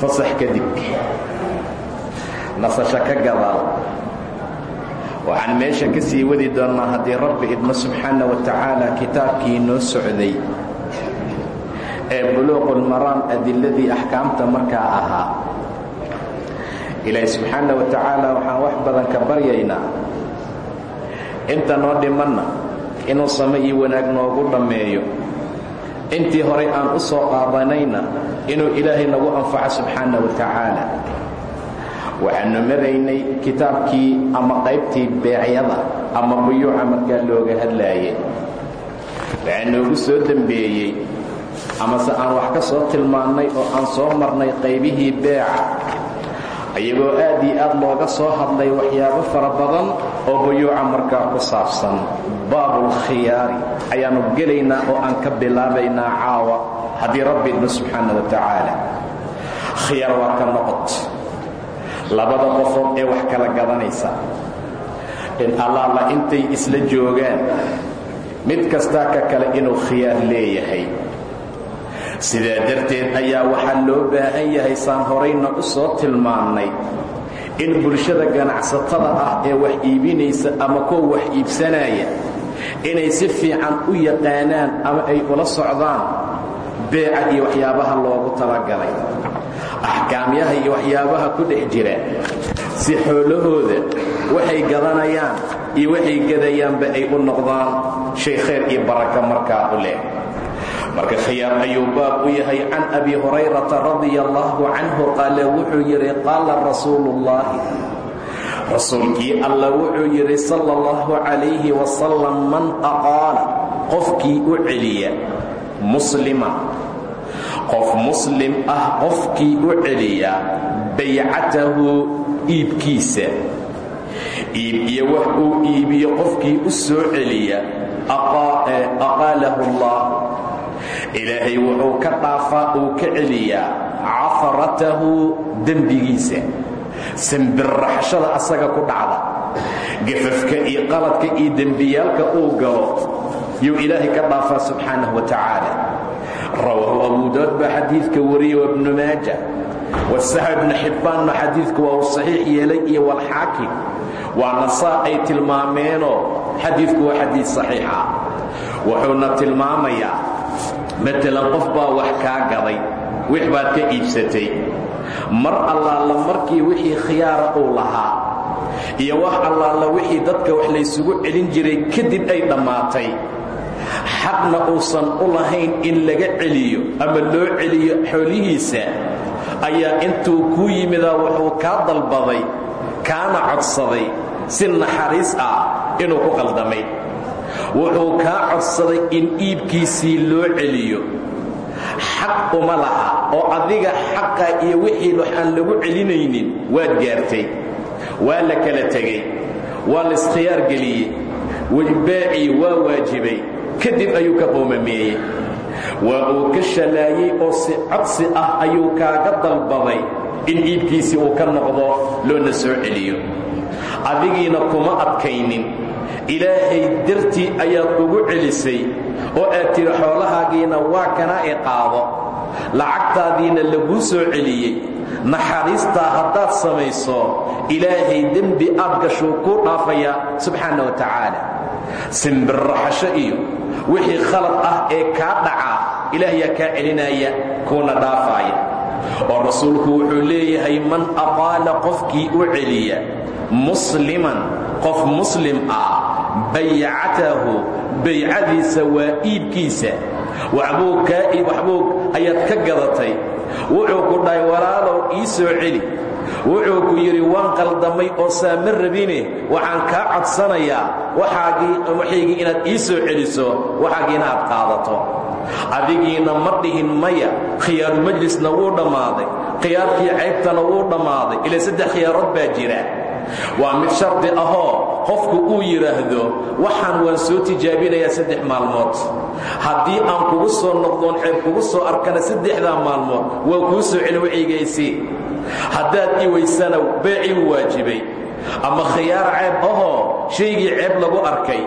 fasax kadib nasasho ka gadaal. Waxaan meesha ka sii wadi doonnaa haddii rabbi idmo subxaana wa tacaala kitaabkii noo socday. Ee buluuqulmaraan adiladii axkaamta markaa ahaa. Ilaahi subxaana wa tacaala waxaan wax badan ka baryaynaa. Inta noo dhimanna inuu same iyo wanaag noogu dhammeeyo intii horay aan u soo qaadanayna inuu ilaahay nagu anfaco subxaana wa tacaala. Waxaanu maraynay kitaabkii ama qaybtii beecyada ama buyuuca markaa looga hadlaayay. Waxaa noogu soo dembeeyey amase aan wax ka soo tilmaannay oo aan soo marnay qaybihii beeca iyagoo aad iyo aad looga soo hadlay waxyaabo fara badan oo buyuuca markaa ku saabsan. Baabulkhiyaari ayaannu gelaynaa oo aan ka bilaabaynaa caawa. Haddii rabbi subxaana wa tacaala. Khiyaar waa ka noqod labada qofood ee wax kala gadanaysa. In allaala intay isla joogaan. Mid kastaa ka kale inuu khiyaar leeyahay sidaa darteed ayaa waxaa loo baahan yahay saan horayna u soo tilmaannay in bulshada ganacsatada ah ee wax iibinaysa ama kuwa wax iibsanaya inay si fiican u yaqaanaan ama ay ula socdaan beeca iyo waxyaabaha loogu talagalay. Axkaamyaha iyo waxyaabaha ku dhex jira si xoolahooda waxay gadanayaan iyo waxay gadayaanba ay u noqdaan. Shay khayr iyo baraka markaa u leh marka khiyaar ayuu baab u yahay can abi hurayrata radia allahu canhu qaale wuxuu yidhi qaala rasuuluullaahi rasuulkii alla wuxuu yidhi sala allahu calayhi wasalam man aqaala qofkii u celiya musliman qof muslim ah qofkii u celiya baycatahu iibkiisa. Iib iyo wax uu iibiyo qofkii allah ilaahay wuxuu ka dhaafaa uu ka celiyaa cafaratahu dembigiisa. Sambirraxshada asaga ku dhacda. Gafafka iyo qaladka iyo dembiyaalka uu galo yuu ilaahay ka dhaafaa subxaanahu wa tacaala. Rawaahu abu daud baa xadiidka wariyey wa ibnu maaja. Wasaxa ibnu xibbaanna xadiidka waa uu saxiix yeelay iyo walxaakim waana saa ay tilmaameenoo xadiidku waa xadiid saxiixa. Wuxuuna tilmaamayaa matalan qof baa wax kaa gaday wix baad ka iibsatay. Mar allaala markii wixii khiyaara uu lahaa iyo wax allaala wixii dadka wax laysugu celin jiray kadib ay dhammaatay xaqna uusan u lahayn in laga celiyo ama loo celiyo xoolihiisa ayaa intuu kuu yimidaa wuxuu kaa dalbaday kaana codsaday si naxariis ah inuu ku qaldamay wuxuu kaa codsaday in iibkiisii loo celiyo. Xaq uma laha oo adiga xaqa iyo wixii waxaan lagu celinaynin waad gaartay waa la kala tegey waa layiskhiyaar geliyey beecii waa waajibay kadib ayuu ka qoomameeyey waa uu ka shalaayey oo si codsi ah ayuu kaaga dalbaday in iibkiisii uu ka noqdo loona soo celiyo. Adigiina kuma adkaynin ilaahay dartii ayaad ugu celisay oo aad tiri xoolahaagiina waa kana i qaado. Lacagtaadiina laguu soo celiyey. Naxariistaa haddaad samayso ilaahay dembi aad gashuu kuu dhaafaya subxaana wa tacaala. Simbirraxasho iyo wixii khalad ah ee kaa dhacaa ilaahyaa kaa celinaya kuuna dhaafaaya oo rasuulku wuxuu leeyahay man aqaala qofkii u celiya musliman qof muslim ah baycatahu baycadiisa waa iibkiisa. Waxbuu kaa iib waxbuu ayaad ka gadatay. Wuxuu ku dhahay walaalow ii soo celi. Wuxuu ku yidhi waan qaldamay oo saa rabine waxaan kaa codsanayaa. Waxaygii inaad ii soo celiso waxaagiina aad qaadato. Adigiina ma dhihin maya khiyaaru majlisna wuu dhammaaday. Khiyaarkii caybtana wuu dhammaaday. Ilaa saddex khiyaarood baa jira waa mid shardi ahoo qofku uu yidhaahdo waxaan waan soo tijaabinayaa saddex maalmood. Haddii aan kugu soo noqdoon ceeb kugu soo arkana saddexdaa maalmood waa kuu soo celi wacigaysi haddaad i waysana beecii waajibay. Ama khiyaar ceeb ahoo shaygii ceeb lagu arkay.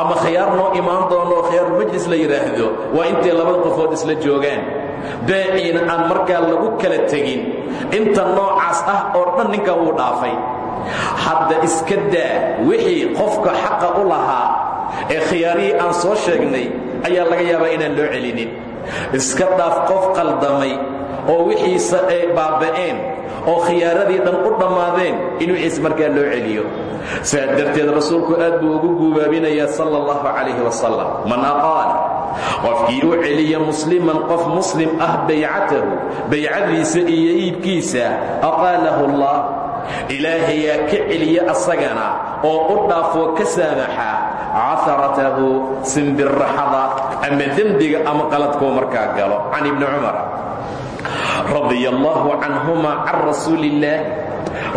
Ama khiyaar noo imaan doonoo khiyaaru majlis la yidhaahdo waa intay labada qofood isla joogaan. Beeciina aan markaa lagu kala tegin. Inta noocaas ah oo dhan ninkan wuu dhaafay hadda iska daa wixii qofka xaqa u lahaa ee khiyaarihii aan soo sheegnay ayaa laga yaabaa inaan loo celinin. Iska dhaaf qof qaldamay oo wixiisa ay baaba'een oo khiyaaradii dhan u dhammaadeen in wixiis markaa loo celiyo. Saa darteed rasuulku aad buu ugu guubaabinayaa sala allahu calayhi wasalam man aqaala qofkii u celiya musliman qof muslim ah baycatahu baycadiisa iyo iibkiisa aqaalahu allah ilaahayaa ka celiya asagana oo u dhaafoo ka saamaxa caharatahu simbirraxada ama dembiga ama qaladkoo markaa galo. Can ibni cumara radia allahu canhuma can rasuuli illaah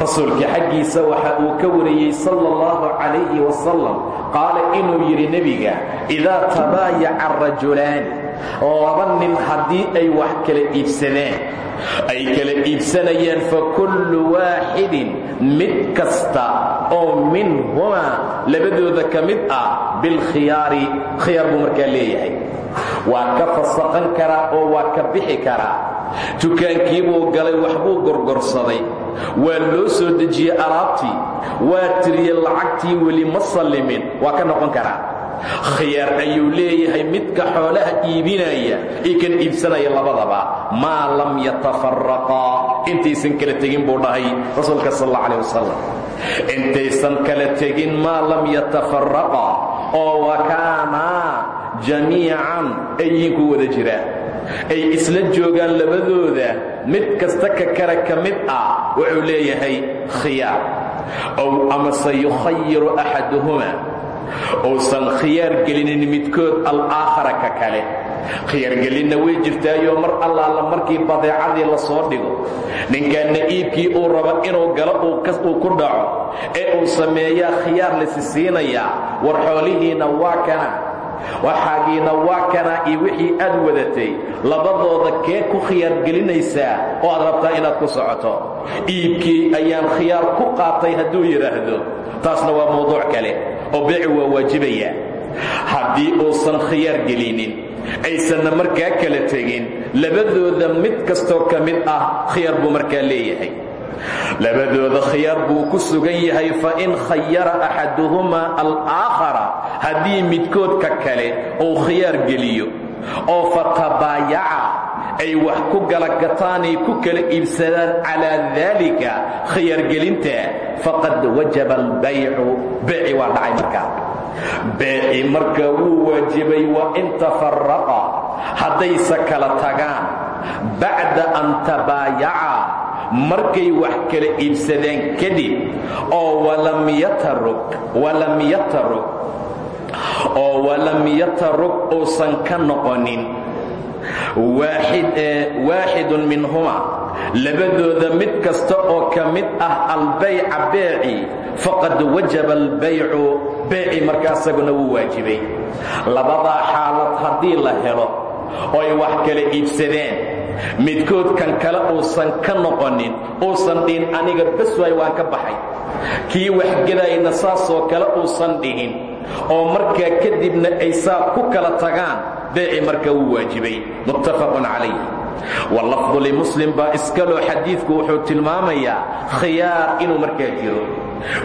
rasuulka xaggiisa waxa uu ka wariyey sala allahu calayhi wasalam qaala inuu yidhi nebiga idaa tabaayaca rajulaani laba nin haddii ay wax kala iibsadaan ay kala iibsanayaan fa kullu waaxidin mid kasta oo minhumaa labadooda ka mid ah bilkhiyaari khiyaar buu markaa leeyahay. Waa ka fasaqan karaa oo waa ka bixi karaa. Dukaankii buu galay waxbuu gorgorsaday. Waa loo soo dejiyey alaabtii waa tiriyey lacagtii weli ma sallimin. Waa ka noqon karaa khiyaar ayuu leeyahay midka xoolaha iibinaya iyo kan iibsanaya labadaba maa lam yatafaraqaa intaysan kala tegin buu dhahay rasuulka sal alla alih wasalam intaysan kala tegin maa lam yatafaraqaa oo wakaanaa jamiican ay idinku wada jiraan ay isla joogaan labadooda mid kasta ka kale ka mid ah wuxuu leeyahay khiyaar. Ow amase yukhayiru axaduhuma uusan khiyaar gelinin midkood alaakhara ka kale. Khiyaargelinna way jirtaayoo mar allaala markii badeecadii la soo dhigo. Ninkanna iibkii uu rabo inuu galo uu ku dhaco. Ee uu sameeyaa khiyaar lasi siinayaa. War xoolihiinna waa kana. Waxaagiina waa kanaa iyo wixii aad wadatay. Labadooda kee ku khiyaargelinaysaa oo aad rabtaa inaad ku socoto? Iibkii ayaan khiyaar ku qaatay hadduu yidhaahdo taasna waa mawduuc kale oo beeci waa waajibaya haddii uusan khiyaar gelinin aysanna markaa kala tegin labadooda mid kastoo ka mid ah khiyaar buu markaa leeyahay. Labadooda khiyaar buu ku sugan yahay fa in khayara axaduhumaa alaakhara haddii midkood ka kale uu khiyaar geliyo oo fatabaayaca ay wax ku galagataanay ku kala iibsadaan calaa daalika khiyaargelinta faqad wajaba albaycu beeci waa dhacay markaa beeci markaa wuu waajibay wa in tafaraqa haddayse kala tagaan. Bacda an tabaayaca markay wax kala iibsadeen kadib oo walam yataruk oo walam yataruk uusan ka noqonin waaxidun minhuma. Labadooda mid kasta oo ka mid ah albayca beeci faqad wajaba albaycu beeci markaa isaguna wuu waajibay. Labadaa xaalad haddii la helo ooy wax kala iibsadeen midkood kan kale uusan ka noqonin uusan dhihin aniga bas waay waan ka baxay. Kii waxgedayna saasoo kale uusan dhihin oo markaa kadibna ay saa ku kala tagaan beeci markaa wuu waajibay muttafaqun calayh. Walafdu limuslim baa iskaloo xadiidku wuxuu tilmaamayaa khiyaar inuu markaa jiro.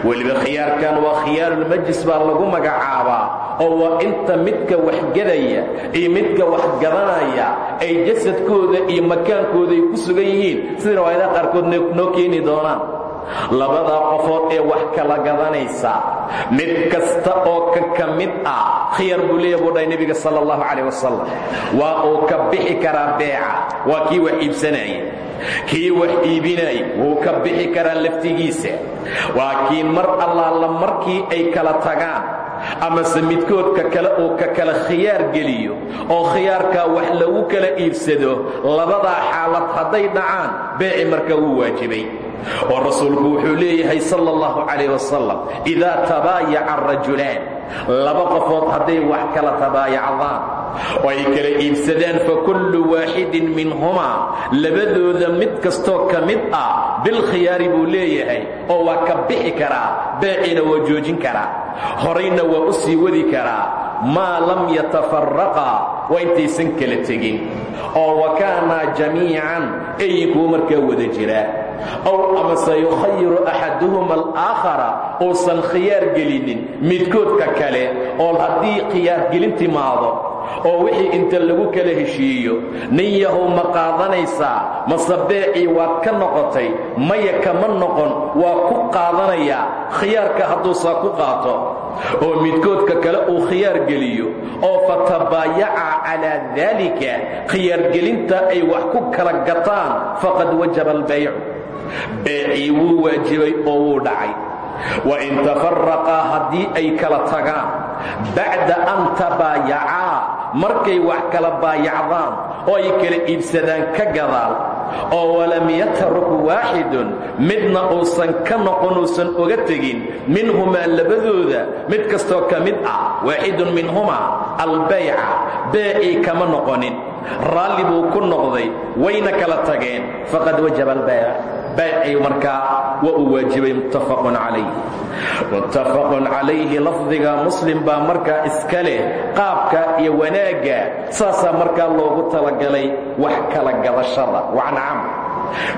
Weliba khiyaarkan waa khiyaarulmajlis baa lagu magacaabaa oo waa inta midka waxgedaya iyo midka waxgadanaya ay jasadkooda iyo makaankooda ay ku sugan yihiin. Sida riwaayadaha qaarkood noo keeni doonaan labadaa qofood ee wax kala gadanaysa mid kasta oo ka ka mid ah khiyaar buu leeya buu dhahay nebiga sala allahu calayh wasalam waa uu ka bixi karaa beeca waa kii wax iibsanaya kii wax iibinaya wuu ka bixi karaa laftigiisa. Waa kii mar allaala markii ay kala tagaan amase midkoodka kale uu ka kala khiyaar geliyo oo khiyaarkaa wax lagu kala iibsado labadaa xaalad hadday dhacaan beeci markaa wuu waajibay. Oo rasuulku wuxuu leeyahay sal اllahu calayh wasalam idaa tabaayaca rajulaan laba qofood hadday wax kala tabaayacdaan oo ay kala iibsadaan fakullu waaxidin minhumaa labadooda mid kastoo ka mid ah bilkhiyaari buu leeyahay oo waa ka bixi karaa beecina waa joojin karaa. Horayna waa u sii wadi karaa. Maa lam yatafaraqaa waa intaysan kala tegin. Oo wa kaanaa jamiican eyinkuu markaa wada jiraa ow amase yukhayiru axaduhuma alaakhara uusan khiyaar gelinin midkoodka kale oo haddii khiyaargelin timaado oo wixii inta lagu kala heshiiyo nin yahow ma qaadanaysaa mase waad ka noqotay maya kama noqon waa ku qaadanayaa khiyaarka hadduusaa ku qaato. Oo midkoodka kale uu khiyaar geliyo oo fatabaayaca calaa daalika khiyaargelinta ay wax ku kala gataan faqad wajaba albaycu beecii wuu waajibay oo wuu dhacay wain tafaraqaa haddii ay kala tagaan bacda an tabaayacaa markay wax kala baayacdaan oo ay kala iibsadaan ka gadaal oo walam yatruk waaxidun midna uusan ka noqon uusan oga tegin minhumaa labadooda mid kastoo ka mid ah waaxidun minhumaa albayca beecii kama noqonin. Raalli buu ku noqday wayna kala tageen faqad wajaba albayc baycii markaa waa uu waajibay muttafaqun calayh. Muttafaqun calayhi lafdiga muslim baa markaa iska leh qaabka iyo wanaagga saasaa markaa loogu talagalay wax kala gadashada. Wacan camr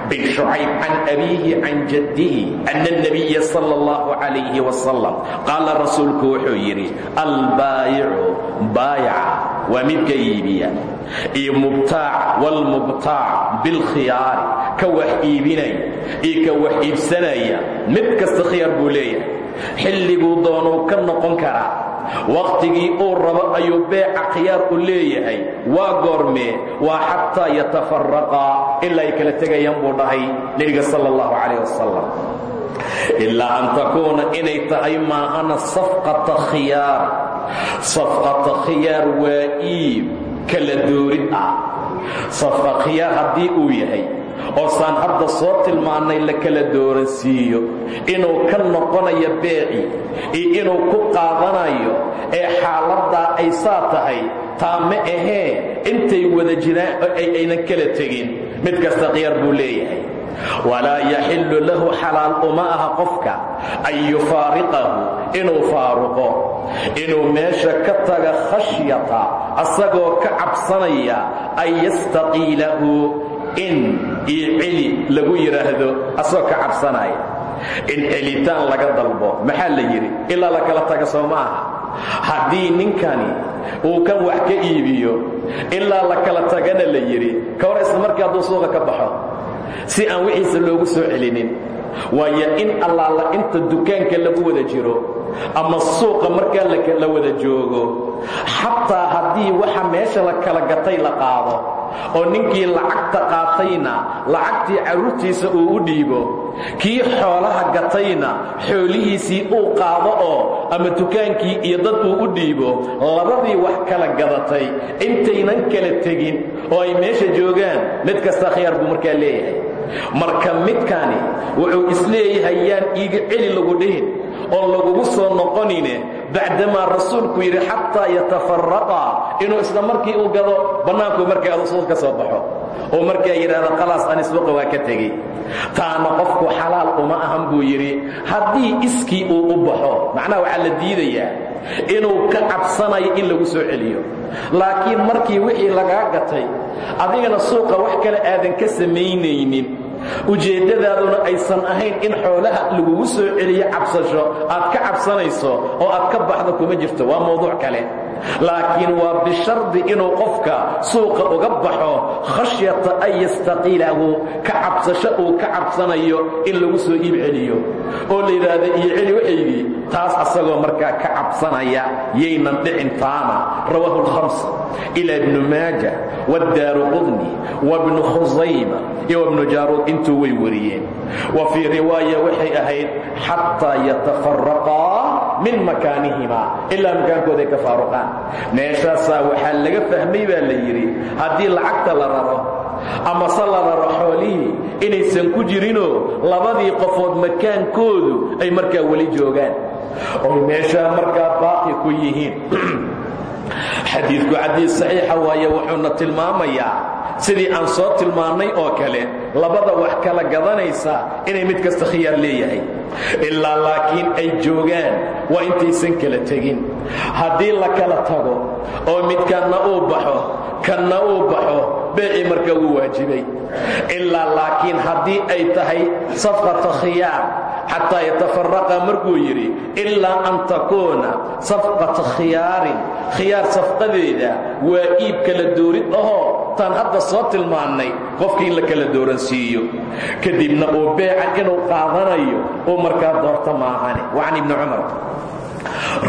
bin shucayb can abiihi can jaddihi ana اnabiya sal اllahu calayhi wasalam qaala rasuulku wuxuu yidhi albaayicu baayaca waa midka iibiya. Iyo mubtaac wاlmubtaac bilkhiyaari ka wax iibinaya iyo ka wax iibsanaya mid kasta khiyaar buu leeyahay. Xilliguu doonuu ka noqon karaa. Wakhtigii uu rabo ayuu beeca khiyaar u leeyahay. Waa goormee waa xataa yatafaraqaa ilaa ay kala tegayaan buu dhahay nebiga sal اllahu calayh wasalam ilaa an takuuna inay tahay maahana safqata khiyaar safqata khiyaar waa iib kala doorid ah safqa khiyaar haddii uu yahay oo saan hadda soo tilmaannay la kala dooransiiyo inuu ka noqonayo beeci. Iyo inuu ku qaadanayo ee xaaladdaa ay saa tahay. Taa ma ahee intay wada jiraan oo ay aynan kala tegin. Mid kasta khiyaar buu leeyahay. Walaa yaxillu lahu xalaal uma aha qofka an yufaariqahu inuu faaruqo. Inuu meesha ka taga khashyata asagoo ka cabsanaya an yastaqiilahu in iyo celi lagu yidhaahdo asagoo ka cabsanaya. In celitaan laga dalbo maxaa la yidhi? Ilaa la kala taga soo ma aha. Haddii ninkani uu kan wax ka iibiyo ilaa la kala tagana la yidhi ka hor isla markii hadduu suuqa ka baxo si aan wixiisa loogu soo celinin. Waayo in allaala inta dukaanka lagu wada jiro ama suuqa markaa la wada joogo xataa haddii waxa meesha la kala gatay la qaado oo ninkii lacagta qaatayna lacagtii carruurtiisa uu u dhiibo kii xoolaha gatayna xoolihiisii uu qaado oo ama dukaankii iyo dad uu u dhiibo labadii wax kala gadatay intaynan kala tegin oo ay meesha joogaan mid kasta khiyaar buu markaa leeyahay. Marka midkani wuxuu is leeyahay yaan iiga celi lagu dhihin oon lagugu soo noqonine bacdamaa rasuulku yidhi xataa yatafaraqaa inuu isla markii uu gado bannaanku markaa rasuul ka soo baxo. Oo markaa yidhaahdo khalaas aniswaqa waa ka tegey. Taana qofku xalaal uma ahan buu yidhi. Haddii iskii uu u baxo macnaha waxaa la diidayaa inuu ka cabsanayo in lagu soo celiyo. Laakiin markii wixii lagaa gatay adigana suuqa wax kale aadan ka samaynaynin ujeeddadaaduna aysan ahayn in xoolaha lagugu soo celiyo cabsasho. Aad ka cabsanayso oo aad ka baxdo kuma jirto. Waa mawduuc kale laakiin waa bishardi inuu qofka suuqa uga baxo khashyata an yastaqiilahu ka cabsasho uu ka cabsanayo in lagu soo iib celiyo. Oo la yidhaahda iyo celi waxaydii taas asagoo markaa ka cabsanaya yaynan dhicin taana. Rawaahu lhamsa ila ibnu maaja waddaaru qudni wabnu khusayma iyo wabnu jaaruud intuu way wariyeen. Wa fii riwaaya waxay ahayd xataa yatafaraqaa min makaanihimaa ilaa makaankooday ka faaruqaan. Meeshaasaa waxaa laga fahmay baa la yidhi haddii lacagta la raro ama se la raro xoolihii inaysan ku jirinoo labadii qofood makaankoodu ay markaa weli joogaan. Oy meeshaa markaa baaqi ku yihiin xadiidku xadiid saxiixa waaye wuxuuna tilmaamayaa sidii aan soo tilmaannay oo kale labada wax kala gadanaysa inay mid kasta khiyaar leeyahay. Ilaa laakiin ay joogaan waa intaysan kala tegin. Haddii la kala tago oo midkanna uu baxo kanna uu baxo beecii markaa wuu waajibay. Ilaa laakiin haddii ay tahay safqata khiyaar xataa yatafaraqa markuu yidhi ilaa an takuuna safqata khiyaarin. Khiyaar safqadeeda waa iib kala doorid ahoo taan hadda soo tilmaannay qofkii in la kala dooransiiyo kadibna uu beeca inuu qaadanayo uu markaa doorto maahane. Wa can ibni cumar.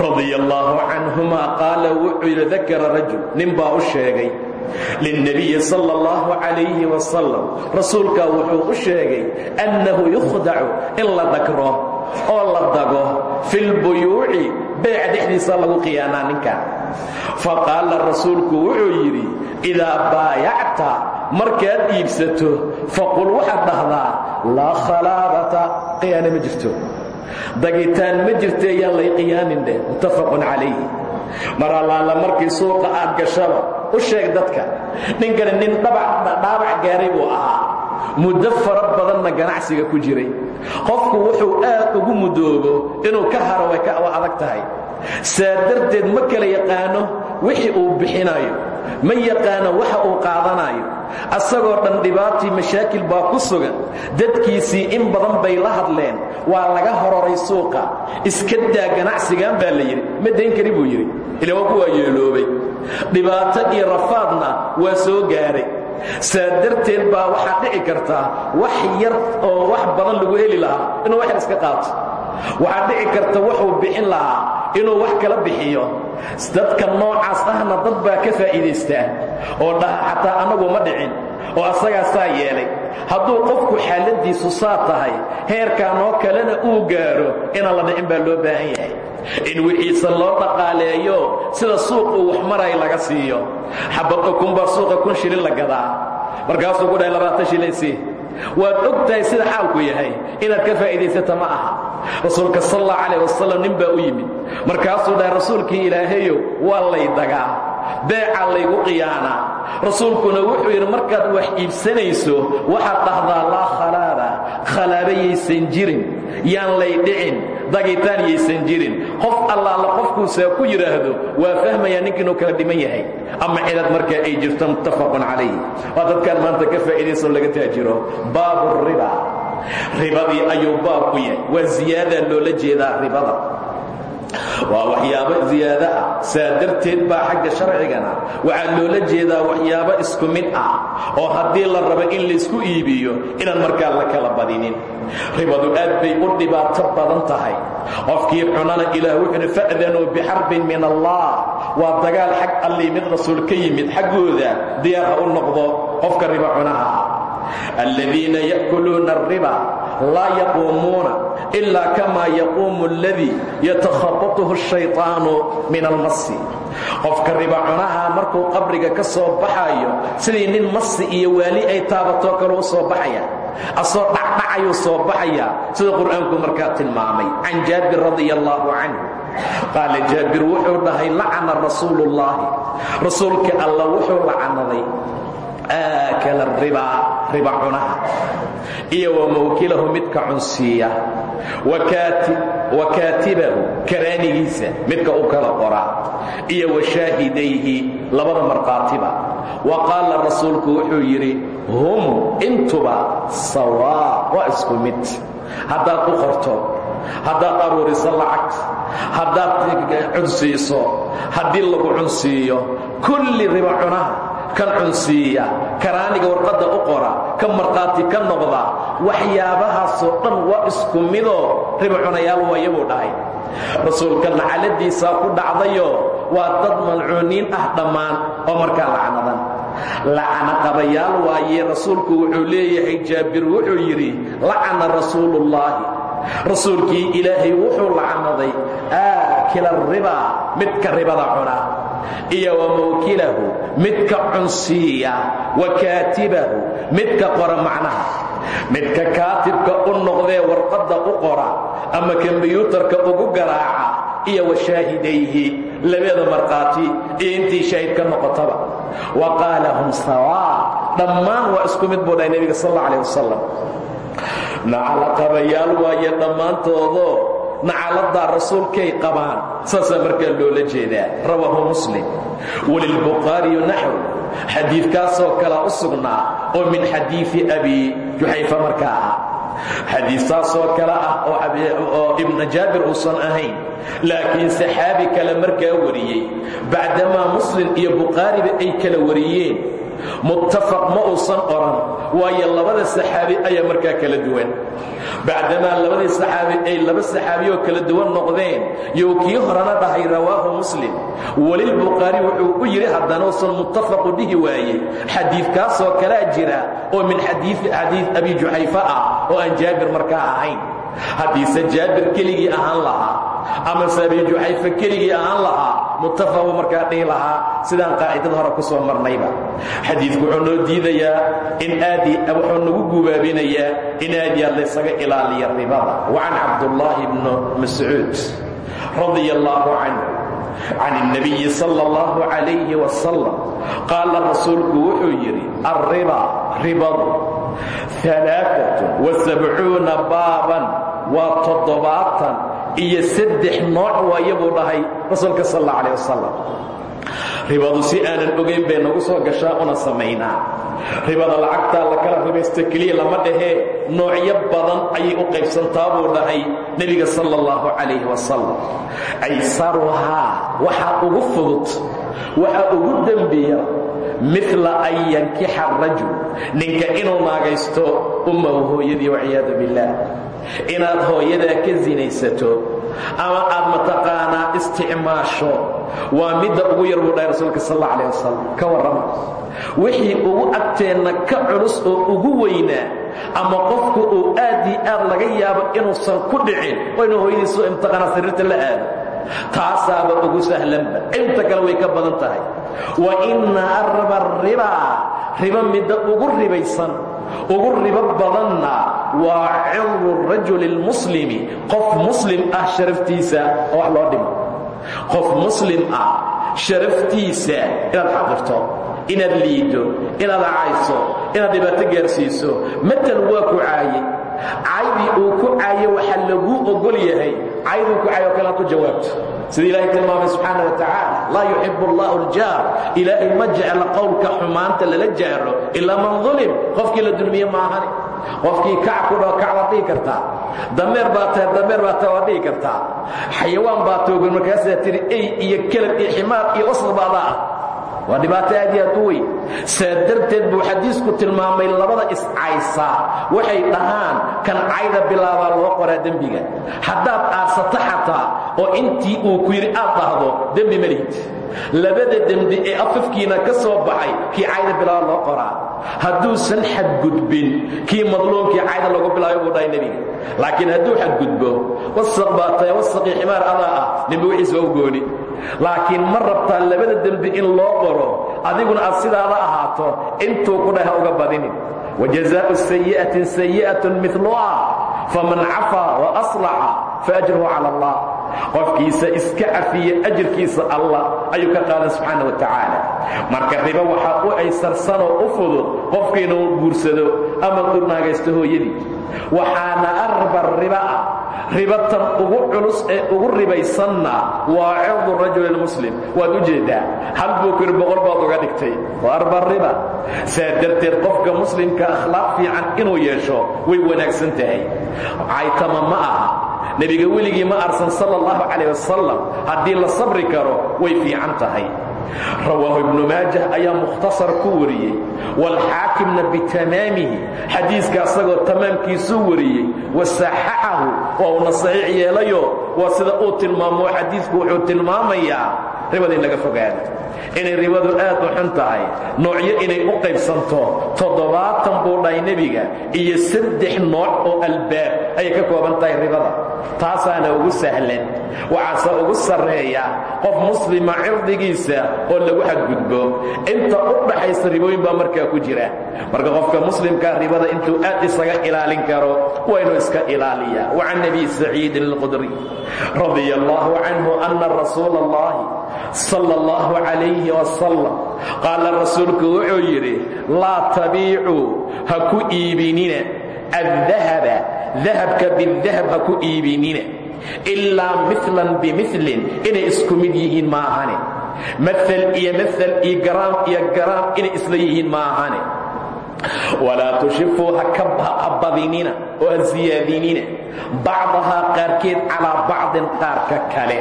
Radia allaahu canhuma qaala wuxuu yidhi dakara rajul nin baa u sheegay lilnabiyi sala allahu calayhi wasalam rasuulkaa wuxuu u sheegay annahu yukhdacu in la dhagro oo la dago filbuyuuci beeca dhexdiisa lagu khiyaanaa ninka faqaala rasuulku wuxuu yidhi idaa baayacta markaad iibsato faqul waxaad dhahdaa laa khalaabata khiyaane ma jirto dagitaan ma jirta yaan lay khiyaanin dheh muttafaqun mar allaala markii suuqa aad gashaba u sheeg dadka ninkani nin dhaabac gaaray buu ahaa. Muddo fara badanna ganacsiga ku jiray. Qofku wuxuu aad ugu mudoobo inuu ka haro way adag tahay. Saa darteed ma kala yaqaano wixii uu bixinayo ma yaqaano waxa uu qaadanayo asagoo dhan dhibaatii mashaakil baa ku sugan dadkiisii in badan bay la hadleen waa laga hororay suuqa. Iska daa ganacsigan baa la yidhi. Ma dayn kari buu yidhi. Ila waa kuwaa yeeloobay dhibaato iyo rafaadna waa soo gaaray. Saa darteed baa waxaa dhici kartaa wax yar oo wax badan lagu heli lahaa inuu wax yar iska qaato. Waxaa dhici karta wuxuu bixin lahaa inuu wax kala bixiyo. Dadka noocaas ahna dad baa ka faa'iidaystaa. Oo dhaha xataa annagu ma dhicin. Oo asagaa saa yeelay. Hadduu qofku xaaladiisu saa tahay heerkanoo kalena uu gaaro inaan la dhicin baa loo baahan yahay. In wixiisa loo dhaqaaleeyo sida suuq uu wax maray laga siiyo. Xabad ukunbaa suuqa kun shilin la gadaa. Markaasuu ku dhahay labaatan shilinsi waad og tahay sida xaalku yahay. Inaad ka faa'iidaysata ma aha rasuulka sal allah calayh wasalam nin baa u yimid markaasuu dhahay rasuulkii ilaahayow waa lay dagaa beecaa laygu khiyaanaa rasuulkuna wuxuu yidhi markaad wax iibsanayso waxaad dhahdaa laa khalaaba khalaaba yaysan jirin yaan lay dhicin dagitaan yaysan jirin qof allaala qofkuusaa ku yidhaahdo waa fahmayaa ninka inuu kala dhiman yahay ama cilad markaa ay jirto muttafaqun calayh waa dadkaan maanta ka faa'iidayso laga taajiro. Baabu riba ribadii ayuu baab ku yahay. Waa ziyaadaa loola jeedaa ribada. Waa waxyaabo ziyaado ah. Saa darteed baa xagga sharcigana waxaa loola jeedaa waxyaabo isku mid ah oo haddii la rabo in laysku iibiyo inaan markaa la kala badinin. Ribadu aad bay u dhibaato badan tahay. Qofkii cunana ilaah wuxuuhi fa'danuu bixarbin min allah. Waa dagaal xag allii mid rasuul ka yimid xaggooda diyaar u noqdo qofka riba cunaha. ah aladiina ya'kuluuna alriba laa yaquumuuna ilaa kamaa yaquumu aladii yatakhabatuhu ashayطaanu min almasi qofka riba cunaha markuu qabriga ka soo baxayo sidii nin masi iyo waali ay taabatoo kale u soo baxaya asoo dhacdhacayuu soo baxaya sida qur'aanku markaa tilmaamay can jaabir radia allaahu canhu qaala jaabir wuxuu dhahay lacana rasuulu ullaahi rasuulka wuxuu lacanaday aakala ribaa riba cunaha. Iyo wa mawkilahu midka cunsiiya wa kaatibahu karaanigiisa midka u kala qoraa iyo wa shaahidayhi labada markhaatiba wa qaala rasuulku wuxuu yidhi hum intuba sawaa waa isku mid. Haddaad u qorto haddaad aruuriso lacag haddaad cunsiiso haddii lagu cunsiiyo kulli riba cunaha kan cunsiiya karaaniga warqadda u qora ka markhaati ka noqda waxyaabahaasoo dhan waa isku midoo riba cunayaal waayabuu dhahay. Rasuulka lacaladiisaa ku dhacdayo waa dad malcuuniin ah dhammaan oo markaa lacnadan. Lacana qabayaal waaye rasuulku wuxuu leeyahay jaabir wuxuu yidhi lacana rasuuluullaahi rasuulkii ilaahay wuxuu lacnaday aakila ribaa midka ribada cuna iyo wa mawkilahu midka cunsiiya wa kaatibahu midka qora macnaha. Midka kaatibka u noqdee warqadda u qora ama kombiyuutarka ugu garaaca iyo wa labada markhaati iyo intii shaahid ka noqotaba. Wa qaala hum sawaa dhammaan waa isku mid buu dhahay nebiga sal alla alih wasalam nacalaqabayaal waaye dhammaantoodo nacaladaa rasuulkay qabaan. Saasaa markaa loola jeedaa. Rawaahu muslim. Walilbukhaariyu naxw xadiidkaasoo kala u sugnaa oo min xadiidi abi juxayfa markaa ah xadiis saasoo kale ah oo ibna jaabir uusan ahayn. Laakiin saxaabi kale markaa wariyey. Bacdamaa muslim iyo bukhaariba ay kala wariyeen muttafaq ma uusan oran. Waayo labada saxaabi ayaa markaa kala duwan. Bacdamaa labadii saxaabi ay laba saxaabiyoo kala duwan noqdeen you kii horena dhahay rawaahu muslim. Walilbukhaari wuxuu u yidhi haddana usan muttafaqu dhihi waayey xadiidkaasoo kalaa jira oo min xadiii abi juxayfa ah oo aan jaabir markaa ahayn. Haddiise jaabir keligii ahaan lahaa amase abi juxayfa keligii ahaan lahaa mutafaqu markaa dhihi lahaa sidaan qaacidada hore ku soo marnayba. Xadiidku wuxuu noo diidayaa in aad wuxuu nagu gubaabinayaa in aad yaad laysaga ilaaliya ribada. Wa can cabdullaahi bnu mascuud radi allaahu canhu can اnabiyi sal اllahu calayhi wasalam qaala rasuulku wuxuu yidhi alriba ribadu alaaatun wa sabcuuna baaban waa toddobaatan iyo saddex nooc waaye buu dhahay rasuulka sal alla calah wasalam ribadu si aanan ogayn bay nagu soo gashaa una samaynaa. Ribada lacagtaa la kala ribaysto keliya lama dhahe noocyo badan ayay u qaybsantaa buu dhahay nebiga sala allahu calayhi wasalam caysaaruhaa waxaa ugu fudud waxaa ugu dembeeya midla an yankixa arajul ninka inuu naagaysto ummahu hooyadii waciyaadu billah inaad hooyadaa ka sinaysato ama aad mataqaanaa isticmaasho waa midda ugu yar buu dhahay rasuulka sal alla alih wasalam ka warrama. Wixii ugu agteenna ka culus oo ugu weynaa ama qofku uu aad ii aad laga yaabo inuusan ku dhicin oo inuu hooyadiisu imtiqaanaa sariirta la aado. Taasaaba ugu sahlanba. Inta kale way ka badan tahay. Wa inna arba ribaa ribo midda ugu ribaysan ugu ribo badanna waa cirdu rajuli lmuslimi. Qof muslim ah sharaftiisa oo wax loo dhimo. Qof muslim ah sharaftiisa inaad xaqirto inaad liido inaad cayso inaad dhibaato gaarsiiso. Matal waa ku caaye. Caydii uu ku caayo waxaa laguu ogol yahay. Cayduu ku caayo o kale aad ku jawaabto. Sida ilaahay tilmaamay subxaana wa tacaala laa yuxibu allahu aljaar ilaahay ma jecla qowlka xumaanta lala jaaro ilaa man dulim qofkii la dulmiye maahani qofkii kac ku dhao kac waad dhihi kartaa dameer baa tahay dameer baa tahay waad dhihi kartaa xayawaan baa toogan markaasaa tihi ey iyo kelab iyo ximaar iyo wasad baadaa ah waa dhibaato aad iyo aad u weyn. Saa darteed buu xadiisku tilmaamay labada iscaysa waxay dhahaan kan cayda bilaabaa loo qoraa dembiga. Haddaad aarsato xataa oo intii uu ku yidhi aad dhahdo dembi ma lihid. Labada dembi ee afafkiina ka soo baxay kii cayda bilaaba loo qoraa hadduusan xadgudbin kii madluumkii cayda lagu bilaayo buu dhahay nebiga. Laakiin hadduu xadgudbo wasaq baa tahay wasaqii ximaar adaa ah nimbi wixiis waa u gooni. Laakiin ma rabtaa labada dembi in loo qoro adiguna aad sidaada ahaato intuu ku dhaha uga badinin. Wajazaau sayi'atin sayi'atun miluha faman cafaa wa aslaxa faajruhu cala allah qofkiisa iska cafiya ajirkiisa allah ayuu ka qaadan subxaana wa tacaala marka ribo waxaa u aysarsanoo u fudud qofkiina uu guursado ama u hooyadii. Waxaana arba riba ah. Ribatan ugu culus ee ugu ribaysanna waa cirdu rajuli lmuslim waad u jeeddaa hal buu ku yidhi boqol baad uga dhigtay. Waa arba riba. Saa darteed qofka muslimka akhlaaq fiican inuu yeesho way wanaagsan tahay. Caytama ma aha nebiga weligii ma arsan sala allahu calayh wasalam haddii la sabri karo way fiican tahay. Rawaahu ibnu maajah ayaa mukhtasar ku wariyey. Waalxaakimna bitamaamihi xadiiska asagoo tamaamkiisuu wariyey. Wasaxaxahu waa uuna saxiix yeelayo. Waa sida uu tilmaamo xadiisku wuxuu tilmaamayaa ribada in laga fogaado. Inay ribadu aad u xun tahay. Noocyo inay u qaybsanto. Toddobaatan buu dhahay nebiga iyo saddex nooc oo albaab ayay ka kooban tahay ribada taasaana ugu sahlan waxaase ugu sarreeya qof muslima cirdigiisa oo lagu xadgudbo. Inta u dhaxaysa ribooyin baa markaa ku jira. Marka qofka muslimkaa ribada intuu aad isaga ilaalin karo waa inuu iska ilaaliyaa wacan nabi saciidin alqudri radia allahu canhu ana rasuula allahi sal اllahu calayhi wasalam qaala rasuulku wuxuu yidhi laa tabiicuu ha ku iibinina addahaba dahabka bidahab ha ku iibinina ilaa milan bimilin inay isku mid yihiin maahane maal iyo maal iyo garaam iyo garaam inay isla yihiin maahane walaa tushifuu ha badinina oo ha siyaadinina qaarkeed calaa bacdin qaarka kale.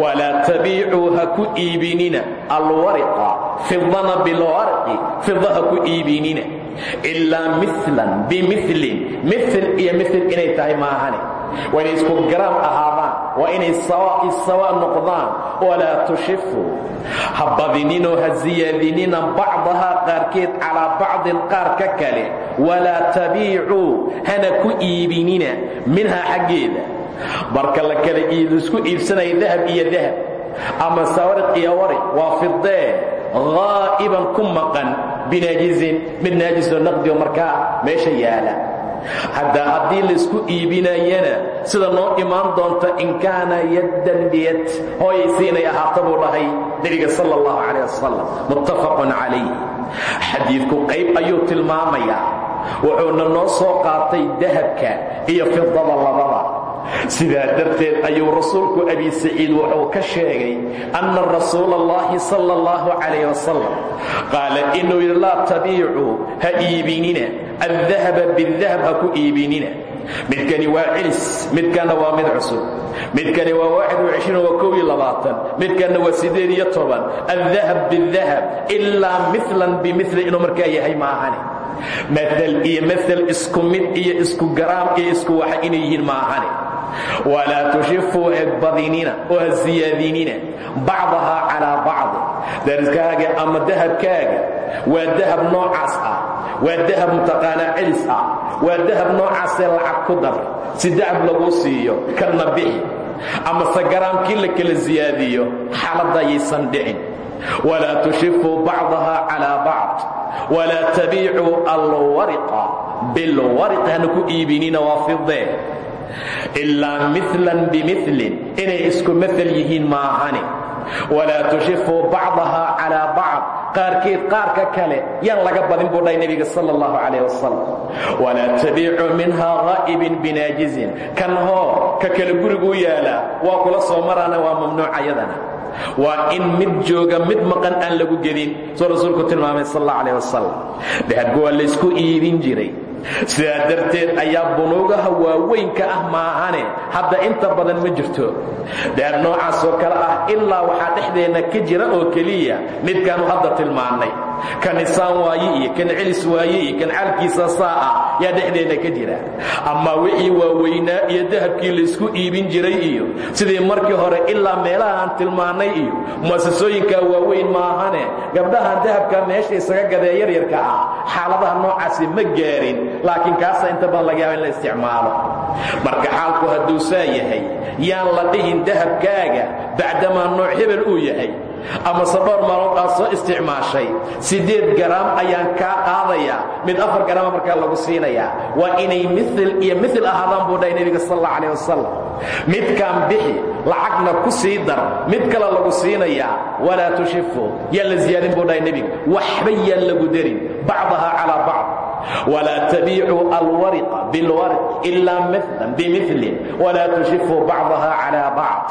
Walaa tabiicuu ha ku iibinina. Alwariqa fidana bilwarqi fida ha ilaa milan bimilin mil iyo mil inay tahay maahane. Waa inay isku garaam ahaadaan waa inay sawaa'i sawa noqdaan. Walaa tushifu. Ha badininoo ha siyaadinina bacdahaa qaarkeed calaa bacdin qaar ka kale. Walaa tabiicuu hana ku iibinina minhaa xaggeeda. Marka la kala isku iibsanaya dahab iyo dahab. Ama sawariq iyo wariq waa fidee haa'iban ku maqan binaajizin mid naajisoo naqdio markaa meesha yaalla. Hadda haddii laysku iibinayana sida noo imaan doonta in kaana yaddan biyad hooyaysi inay ahaato buu dhahay nebiga sal اllahu calayh wasalam muttafaqun calayh xadiidku qayb ayuu tilmaamayaa. Wuxuuna noo soo qaatay dahabka iyo fidada labada sidaa darteed ayuu rasuulku abi saciid wuxuu ka sheegay anna rasuula اllahi sal اllahu calayh wasalam qaala inuu yidhi laa tabiicuu ha iibinina. Addahaba bidahab ha ku iibinina. Midkani waa cilis midkanna waa mid cusub. Midkani waa midkanna waa addahab bidahab ilaa milan bimili inuu markaa yahay maahane maal iyo maal isku mid iyo isku garaam iyo isku waxa inay yihiin maahane walaa tushifuu badinina oo ha siyaadinina bacdahaa calaa bacdi. Ama dahabkaaga waa dahab noocaas ah waa dahab mutaqaanaa celis ah waa dahab noocaasee lacag ku dar. Si dahab laguu siiyo kana bixi. Ama garaamkii la kala siyaadiyo xaaladda dhicin. Walaa tushifuu bacdahaa calaa bacd walaa tabiicuu alwariqa bilwariqi hana ku iibinina waa fidee ilaa milan bimilin inay isku maal yihiin maahane walaa tushifuu bacdahaa calaa bacd qaarkeed qaarka kale yaan laga badin buu dhahay nebiga sal اllahu calayh wasalam walaa tabiicuu minhaa haa'ibin binaajizin kan hoo ka kale guriguu yaalaa waa kula soo maraana waa mamnuuc ayadana waa in mid jooga mid maqan aan lagu gedin soo rasuulku tilmaamay sal اllah calayh wasalam dahabku waa laysku iibin jiray. Sidaa darteed ayaa bunuugaha waaweynka ah maahane hadda inta badan ma jirto. Dahab noocaasoo kale ah ilaa waxaa dhexdeenna ka jira oo keliya midkaanu hadda tilmaannay kan isaan waaye iyo kan celis waaye iyo kan caalkiisa saa ah yaa dhexdeenna ka jira. Ama wixii waaweynaa iyo dahabkii laysku iibin jiray iyo sidii markii hore ilaa meelaha aan tilmaannay iyo mu'asasooyinkaa waaweyn maahane gabdhahan dahabka meesha isaga gadee yaryarka ah xaaladaha noocaasi ma gaarin laakiin kaasa inta badan laga yaaba in la isticmaalo. Marka xaalku hadduu saa yahay yaan la dhihin dahabkaaga bacdamaa nooc hebel uu yahay ama dhowr maalmood aad soo isticmaashay. Siddeed garaam ayaan kaa qaadayaa mid afar garaama markaa lagu siinayaa. Waa inay mil iyo mil ahaadaan buu dhahay nebiga sal alla calah wasalam midkaan bixi lacagna ku sii dar. Mid kale lagu siinayaa walaa tushifu. Yaan la ziyaadin buu dhahay nebiga. Waxba yaan lagu darin. Bacdaha calaa bacd walaa tabiicuu alwariqa bilwariq ilaa milan bimilin walaa tushifuu bacdaha calaa bacd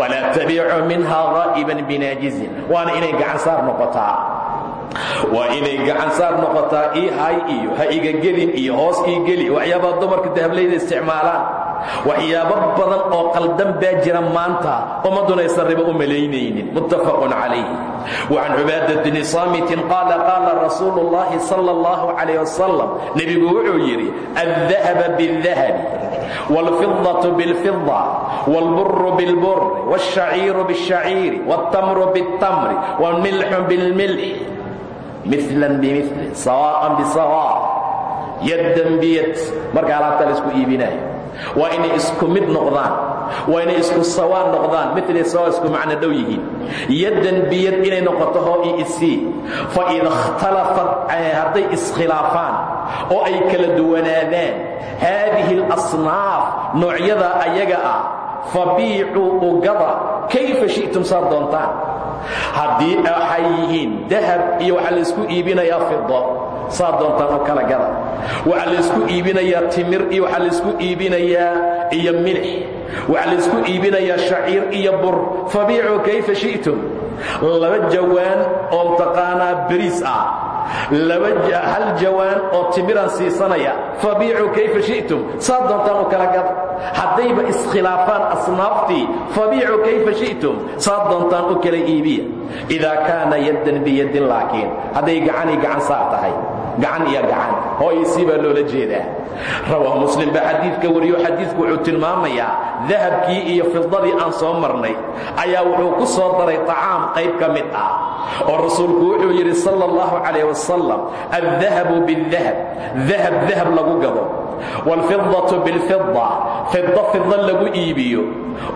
walaa tabiicuu minha haa'iban binaajizin waana inay gacansaar noqotaa waa inay gacansaar noqotaa ii hay iyo ha iga gelin iyo hoos ii geli waxyaabaa dumarka dahablayda isticmaalaan waxyaabo badan oo qaldan baa jira maanta ummadduna aysan ribo u malaynaynin muttafaqun calayh wacan cubaadat bni saamitin qaala qaala rasuulu اllahi sal اllahu calayh wasalam nebigu wuxuu yidhi aldahaba biاldahabi wاlfidaة biاlfida wاlburu biاlburi wاlshaciiru biاlshaciiri wاltamru biاltamri wاlmilxu biاlmilx mila bimili sawaan bisawa yaddan biyad marka alaabta laisku iibinayo waa inay isku mid noqdaan. Waa inay isku sawaa noqdaan. Mili sawa isku macno dhow yihiin. Yaddan biyad inay noqoto hoo i isii fa ida ikhtalafat hadday iskhilaafaan oo ay kala duwanaadaan haadihi alasnaaf noocyadaa ayaga ah fabiicuu ugada kayfa shi'tum saad doontaan haddii waxay yihiin dahab iyo waxaa laysku iibinayaa fido saad doontaan oo kala gada waxaa laysku iibinayaa timir iyo waxaa laysku iibinayaa iyo milix. Waxaa laysku iibinayaa shaciir iyo bur. Fabiicuu kayfa shi'tum? Laba jawaan oo mtaqaanaa beriis ah. Hal jawaan oo timiraan siisanaya. Fabiicuu kayfa shi'tum? U kala gada haddayba iskhilaafaan asnaaftii fabiicuu kayfa shi'tum? Saad doontaan u kala iibiya. Idaa kaana yaddan biyadin laakiin hadday gacanii gacan saar tahay gacan iyo gacan. Hooyasii baa loola jeedaa. Rawaa muslim baa xadiidka wariyo xadiidku wuxuu tilmaamayaa dahabkii iyo fidadii aan soo marnay. Ayaa wuxuu ku soo daray tacaam qayb ka mid ah oo rasuulku wuxuu yidhi sala allahu calayh wasalam addahabu biاldahab dahab dahab lagu gado waalfidatu bilfida fidda fida lagu iibiyo.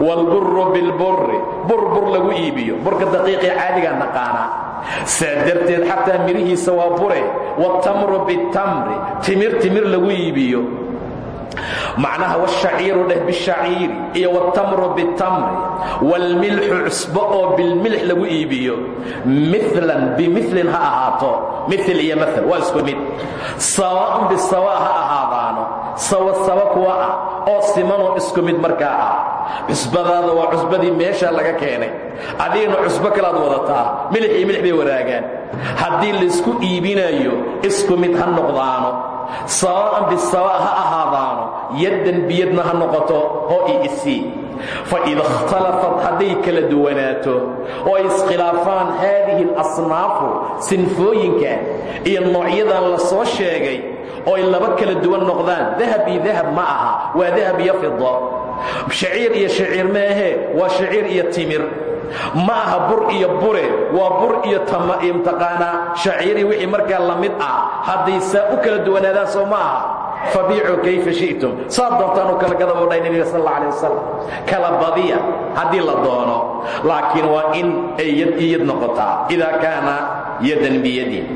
Waalburu bilburi burbur lagu iibiyo. Burka daqiiqii caadigaa naqaanaa saa darteed xataa midhihiisa waa bure wاtamru bitamri timir timir lagu iibiyo. Macnaha wshaciiru dheh bishaciiri iyo wtamru bitamri wاlmilxu cusbo oo bilmilx lagu iibiyo. Milan bimilin ha ahaato. Mil iyo mal waa isku mid. Sawaan bisawa ha ahaadaano sawa sawa kuwa ah oo simanoo isku mid markaa ah. Cusbadaada waa cusbadii meesha laga keenay. Adigana cusbo kalaad wadataa milix iyo milix bay waraagaan haddii laysku iibinayo isku mid ha noqdaano. Sawaan bisawa ha ahaadaano yaddan biyadna ha noqoto oo i isii fa ida ikhtalafat hadday kala duwanaato oo ay iskhilaafaan haadihi alasnaafu sinfooyinkan iyo noocyadan la soo sheegay oo ay laba kala duwan noqdaan dahab iyo dahab ma aha waa dahab iyo fido shaciir iyo shaciir maahee waa shaciir iyo timir. Ma aha bur iyo bure waa bur iyo mtaqaanaa shaciiri wixii markaa la mid ah hadday saa u kala duwanaadaan soo ma aha fabiicuu kayfa shi'tum saad doontaan u kala gada buu dhahay nebiga sal alla alay wasalam kala badiya haddii la doono laakiin waa in ay yad iyo yad noqotaa idaa kaana yadan biyadin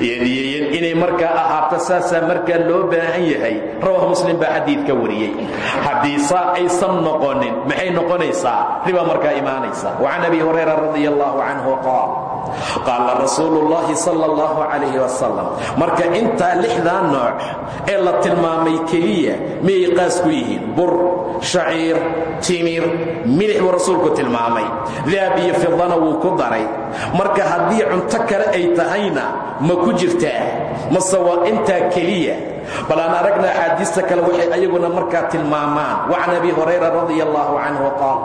yadiyo yad inay markaa ahaato saasaa markaa loo baahan yahay rawah muslim baa xadiidka wariyey haddii saa aysan noqonin maxay noqonaysaa riba markaa imaanaysa wacan abi hurayra radi allahu canhu qaal qaala rasuulu اllahi sal اllahu calayh wasalam marka intaa lixdaa nooc ee la tilmaamay keliya miyay qaas ku yihiin bur shaciir timir milix buu rasuulku tilmaamay. Dahab iyo fidana wuu ku daray. Marka haddii cunto kale ay tahayna ma ku jirtaa mase waa intaa keliya bal aan aragna axaadiista kale waxay ayaguna markaa tilmaamaan wacan abi hurayra radi allahu canhu qaal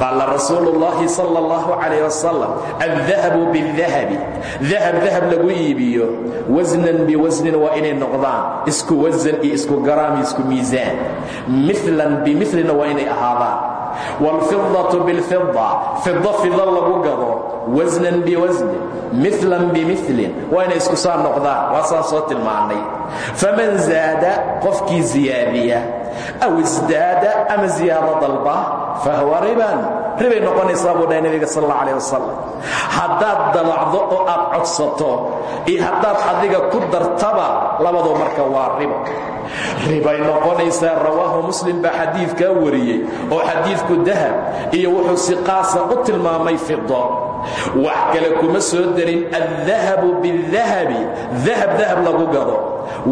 qaala rasuulu اllahi sal اllahu calayh wasalam aldahabu biاdahabi dahab dahab lagu iibiyo wasnan biwasnin waa inay noqdaan isku wasan iyo isku garaam iyo isku miisaan milan bimilina waa inay ahaadaan wاlfidatu biاlfida fida fida lagu gado wasnan biwasnin milan bimilin waa inay isku saa noqdaan. Waa saan soo tilmaannay faman zaada qofkii ziyaadiya. Aw isdaada ama ziyaado dalba fahuwa riban. Ribay noqonaysaa buu dhahay nebiga sal alla alih wasalam haddaad dalacdo oo aad codsato iyo haddaad adiga ku dartaba labadu marka waa ribo ribay noqonaysaa rawaahu muslim baa xadiidkaa wariyey oo xadiidku dahab iyo wuxuu si qaasa u tilmaamay fido wax kale kuma soo darin aldahabu biاdahabi dahab dahab lagu gado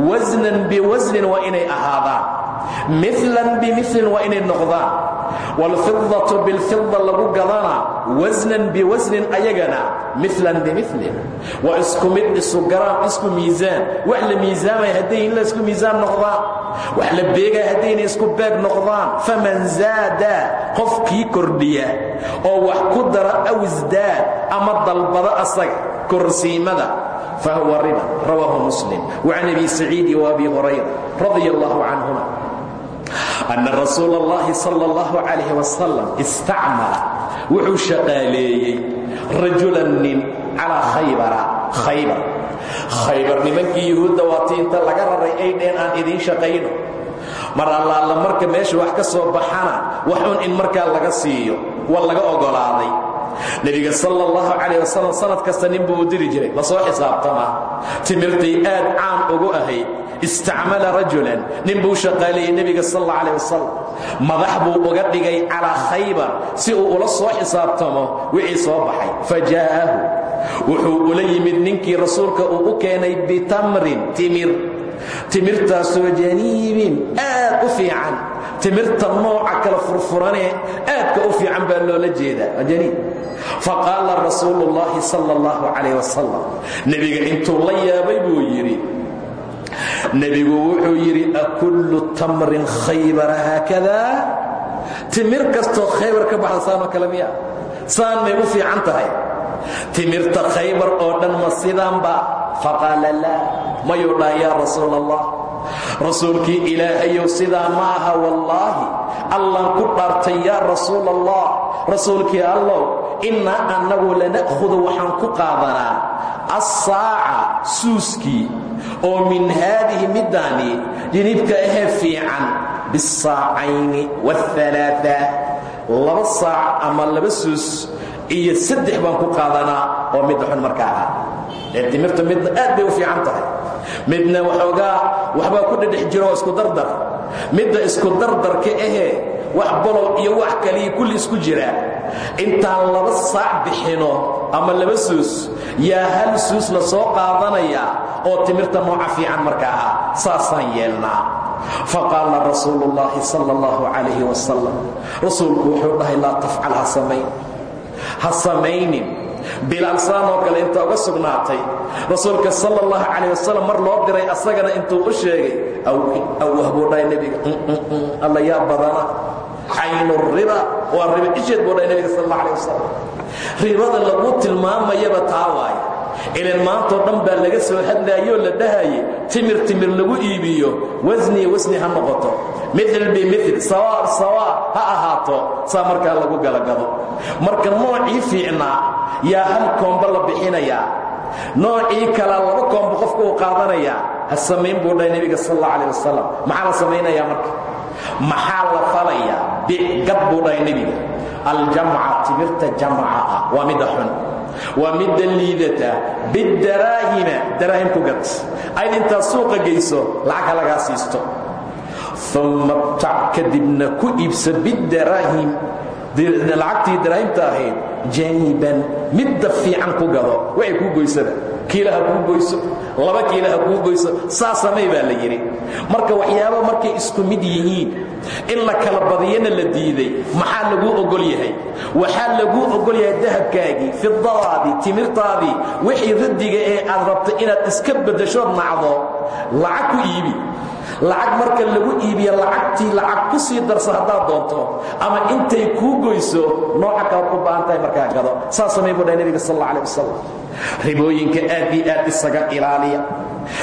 wasnan biwasnin waa inay ahaadaan milan bimilin waa inay noqdaan wاlfidatu biاlfida lagu gadana wasnan biwasnin ayagana milan bimilin waa isku mid isu garaam isku miisaan wax la miisaamaya hadday in la isku miisaan noqdaan wax la beegaya haddayna isku beeg noqdaan faman zaada qofkii kordhiya oo wax ku dara aw isdaad ama dalbada asaga korsiimada fahuwa riba rawaahu muslim wacan abi saciidi waabi hurayra radi allahu canhuma ana rasuula اllahi sal اllahu calayh wasalam istacmala wuxuu shaqaaleeyey rajulan nin calaa khaybara khaybar khaybar nimankii yuhuudda waatii inta laga raray ay dheen aan idiin shaqayno. Mar allaalla marka meesha wax ka soo baxana waxun in markaa laga siiyo waa laga ogolaaday. Nebiga sal allahu calayh wasalam sanad kasta ninbuu u diri jiray la soo xisaabtama. Timirtay aad caan ugu ahayd istacmala rajulan nin buu shaqaaleeyey nebiga sal alla wasalam madax buu uga dhigay calaa khaybar si uu ula soo xisaabtamo wixii soo baxay. Fa jaa'ahu wuxuu ula yimid ninkii rasuulka uu u keenay bitamrin timir. Timirtaasoo janiibin aad u fiican. Timirta nooca kala furfuranee aadka u fiican baa loola jeedaa. Janiib faqaala rasuulu اllahi sal اllahu calayh wasalam nebiga intuu la yaabay buu yidhi nebigu wuxuu yidhi akullu tamrin khaybara haakada? Timir kastoo khaybar ka baxda saanoo kale miya. Saan may u tahay timirta khaybar oo dhan ma sidaanba? Faqaala laa mayuu dhaha yaa rasuul allah rasuulkii ilaahayow sidaa ma aha wallaahi allan ku dhaartay yaa rasuul allah rasuulkii allow innaa annagu lana'khudu waxaan ku qaadanaa assaaca suuskii oo min haadihi middaani jinibka ahee fiican bisaacayni waalaaa laba saac ama laba suus iyo saddex baan ku qaadanaa oo midda xun markaa ah ee timirta midna aad bay u fiican tahay. Midna waxoogaa waxbaa ku dhedhex jiro isku dardar. Midda isku dardarka ahee wax bolow iyo wax kaliya kulli isku jira. Intaan laba saac bixino ama laba suus yaa hal suus la soo qaadanaya oo timirta nooca fiican markaa ah saasaan yeelnaa. Faqaala rasuulu اllahi sal اllahu calayh wasalam rasuulku wuxuu dhahay laa tafcal ha ha samaynin bilaal saanoo kale inta uga sugnaatay rasuulka sal اllahu calayh wasalam mar loo diray asagana intuu u sheegay awwah buu dhahay nebiga alla yaa badana. Caynu riba waa riba isheed buu dhahay nebiga sal اllah alay wasalam ribada lagu tilmaamayaba taa waaye ilan maantao dhan baa laga soo hadlaayoo la dhahaye timir timir lagu iibiyo wasni wasni ha noqoto. Mil bimil sawaab sawaab ha ahaato saa markaa lagu galagado. Marka noocii fiicnaa yaa hal koomba la bixinayaa. Noocii kalaa laba koomba qofku uu qaadanayaa. Ha samayn buu dhahay nebiga sal alla alih wasalam maxaa la samaynayaa marka? Maxaa la falayaa? Bicgad buu dhahay nebiga aljamca timirta jamca ah waa midda xun waa midda liidata bidaraahima daraahim ku gad ayd intaad suuqa geyso lacagka lagaa siisto uma btac kadibna ku iibsa bidaraahim lacagtii daraahimta ahayd janiban midda fiican ku gado waxay kuu goysada kiila ha kuu goyso laba kiila ha kuu goyso saa samay baa la yidhi. Marka waxyaaba markay isku mid yihiin in la kala badiyana la diiday maxaa laguu ogol yahay? Waxaa laguu ogol yahay dahabkaagii fidadaadii timirtaadii wixii raddiga ee aad rabta inaad iska beddashood nacdo lacag ku iibi. Lacag marka lagu iibiya lacagtii lacag ku sii darsa haddaad doonto ama intay kuu goyso nooca kalaad ku baahan tahay markaa gado. Saa samay buu dhahay nebiga sal alla alih wasalam ribooyinka aad iyo aad isaga ilaaliya.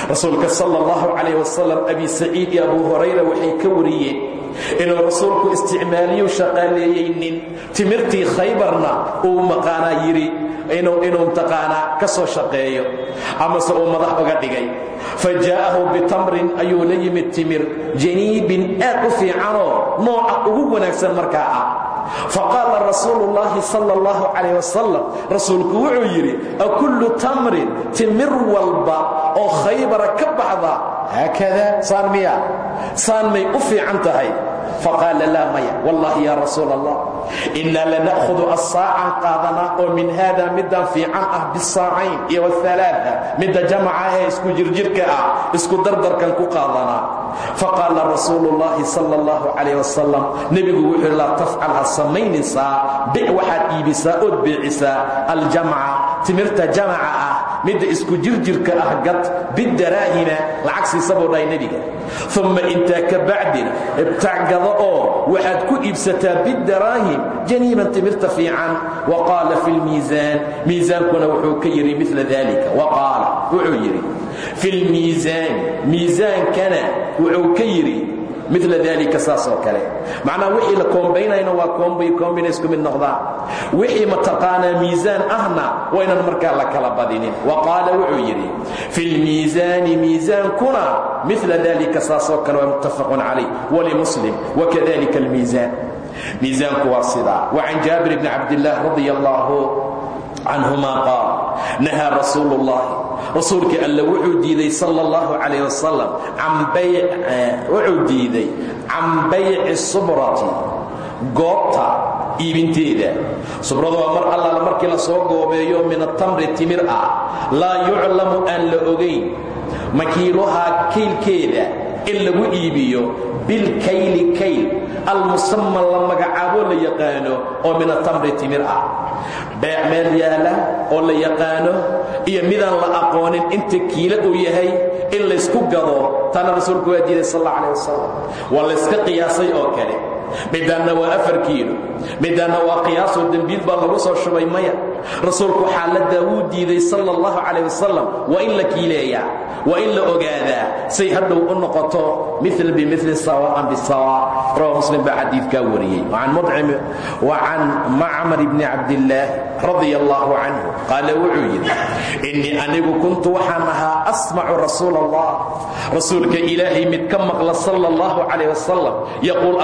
Rasuulka sal allahu calayh wasalam abi saciid iyo abu hurayra waxay ka wariyeen inuu rasuulku isticmaaliyu shaqaaleeyey nin timirtii khaybarna uu maqaanaa inuu inuu mtaqaanaa ka soo shaqeeyo amase uu madax uga dhigay. Fa jaa'ahu bitamrin ayuu la yimid timir janiibin aad u fiicanoo nooca ugu wanaagsan markaa ah faqaala rasuulu llaahi sal اllahu calayh wasalam rasuulku wuxuu yidhi akullu tamrin timir walba oo khaybara ka baxda haakada saan miya saan may u fiican tahay faqaala laa maya wallahi ya rasuul allah innaa lana'hudu assaacan qaadanaa oo min haada middan fiican ah bisaacayn iyo walaaa midda jamaca ee isku jirjirka ah isku dardarkan ku qaadanaa faqaala rasuulu llaahi sal اllahu calayh wasalam nebigu wuxuu laa tafcal ha samaynaysaa bic waxaad iibisaa ood beecisaa aljamca timirta jamaca ah midda isku jirjirka ah gad bidaraahima lacag siisa buu dhahay nebiga. Uma intaa ka bacdina ibtacgado oo waxaad ku iibsataa bidaraahim janiiban timirta fiican. Wa qaala fi lmiisaan miisaankuna wuxuu ka yidhi mila dalika wa qaala wuxuu yidhi fi lmiisaani miisaankana wuxuu ka yidhi mila dalika saas oo kale. Macnaha wixii la koombaynayna waa koombay koombina isku mid noqdaan wixii mataqaanaa miisaan ahna waynan markaa la kala badinin. Wa qaala wuxuu yidhi fi lmiisaani miisaankuna mila dalika saas oo kale waa muttafaqun calayh walimuslim wakadalika almiisaan miisaanku waa sidaa. Wacan jaabir bni cabdillaah radi allaahu canhuma qaal nahaa rasuulu ullahi rasuulkii alle wuxuu diiday sal اllahu calayh wasalam wuxuu diiday can bayci subrati goobta iibinteeda. Subrada waa mar allaala markii la soo goobeeyo min atamri timir ah laa yuclamu aan la ogayn makiiluhaa kaylkeeda in lagu iibiyo bilkayli kayl almusaman la magacaabo la yaqaano oo min atamri timir ah. Beec meel yaalla oo la yaqaano iyo midaan la aqoonin inta kiila uu yahay in laysku gado taana rasuulku waa diiday sal alla alih wasalam waa layska qiyaasay oo kale midaanna waa afar kiilo midaanna waa qiyaasoo dembiil baa lagu soo shubay maya. Rasuulku xaaladdaa wuu diiday sal allahu calayh wasalam in la kiileeyaa waa in la ogaadaa say hadhow u noqoto mil bimili sawaan bisawa rawa muslim baa xadiidkaa wariyey. Wa can macmar bni cabdillaah radia allahu canhu qaala wuxuu yidhi innii anigu kuntu waxaan ahaa asmacu rasuul allah rasuulka ilaahay mid ka maqla sal allahu calayh wasalam yaquul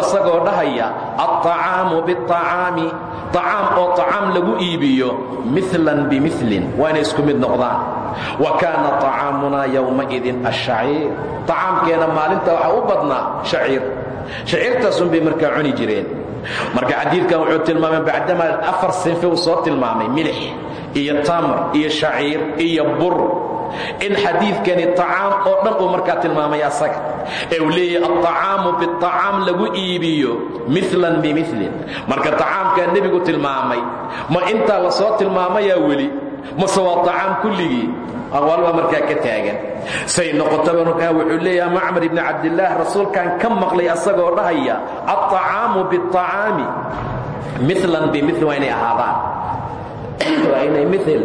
dhahayaa aacaamu biacaami acaam oo acaam lagu iibiyo milan bimilin waa inay isku mid noqdaan. Wa kaana acaamunaa yowmaidin ashaciir acaamkeenna maalinta waxaa u badnaa haciir shaciirtaasunbay markaa cuni jireen. Marka xadiidkan wuxuu tilmaamay bacdamaa afar sinfe soo tilmaamay milix iyo tamr iyo shaciir iyo bur in xadiikani acaam oo dhan uu markaa tilmaamay asaga. Ee uu leeyahay aacaamu biacaam lagu iibiyo milan bimilin marka acaamkaa nebigu tilmaamay ma intaa la soo tilmaamayaa weli? Mase waa acaam kulligii? Aqwaal baa markaa ka taagan. Say noqotaba markaa wuxuu leeyaha macmar ibni cabdilaah rasuulkan ka maqlay asagoo dhahaya aacaamu biacaami milan bimil waa inay ahaadaan. Waa inay mil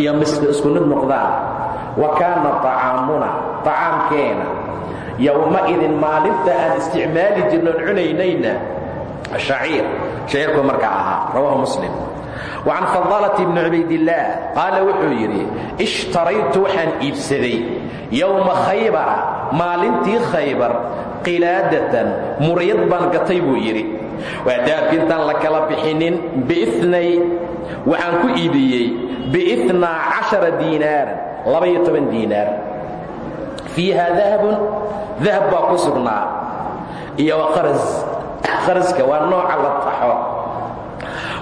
iyo mis isku mid wa kaana طacaamuna طacaamkeena yowmaidin maalinta aan isticmaali jirnoon cunaynayna shaciir shaciirku markaa ahaa rawahu muslim وcan fadalة bni cubaydillaah qaala wuxuu yidhi ishtaraytu waxaan iibsaday yowma khaybara maalintii khaybar qilaadatan muryad baan gatay buu yidhi waa dahabki intaan la kala bixinin binay waxaan ku iibiyey biinaa caشhara diinaaran labaiyo toban diinaar. Fiiha dahabun dahab baa ku sugnaa. Iyo waqaras qaraska waa nooca la taxo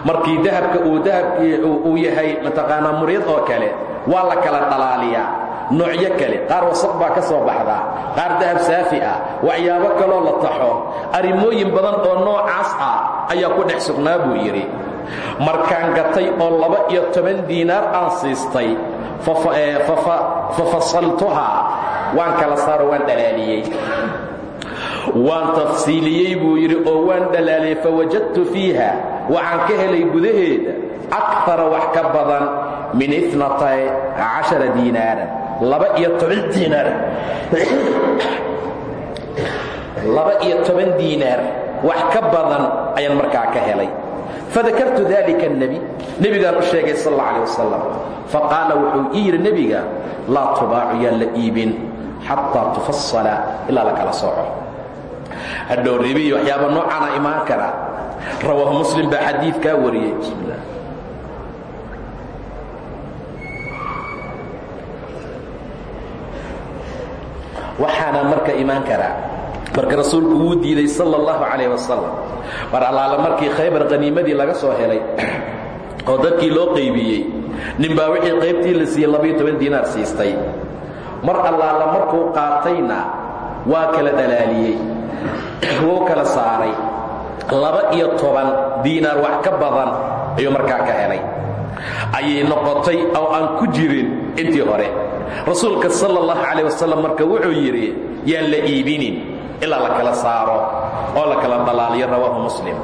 markii dahabka uu dahabkii uu yahay mataqaanaa muryad oo kale waa la kala dhalaaliyaa noocyo kale qaar wasaq baa ka soo baxdaa qaar dahab saafi ah waxyaabo kaloo la taxo. Arrimooyin badan oo noocaas ah ayaa ku dhex sugnaa buu yidhi. Markaan gatay oo laba iyo toban diinaar aan siistay fa fasaltuhaa waan kala saaro waan dhalaaliyey. Waan tafsiiliyey buu yidhi oo waan dhalaaliyey fawajadtu fiiha waxaan ka helay gudaheeda akara wax ka badan min inatay cashara diinaaran laba-iyo toban diinaar laba-iyo toban diinaar wax ka badan ayaan markaa ka helay fadakartu dalika الnebi nebigaan u sheegay sal اlla alيه wasalam faqaala wuxuu ii yidhi nebiga laa tubaacu yaan la iibin xataa tufasala ilaa la kala sooco hadhow ribiy waxyaaba noocaana imaan kara rawaahu muslim baa xadiidkaa wariyey waxaana marka imaan karaa marka rasuulku wuu diiday sal اllahu calayh wasalam mar allaala markii khaybar qaniimadii laga soo helay oo dadkii loo qaybiyey ninbaa wixii qaybtii la siiyey labaiyo toban diinaar siistay. Mar allaala markuu qaatayna waa kala dhalaaliyey wuu kala saaray. Laba-iyo toban diinaar wax ka badan ayuu markaa ka helay. Ayay noqotay oo aan ku jirin intii hore rasuulka sal اllahu calayh wasalam marka wuxuu yidhi yaan la iibinin ilaa la kala saaro oo la kala dhalaaliyo rawaahu muslim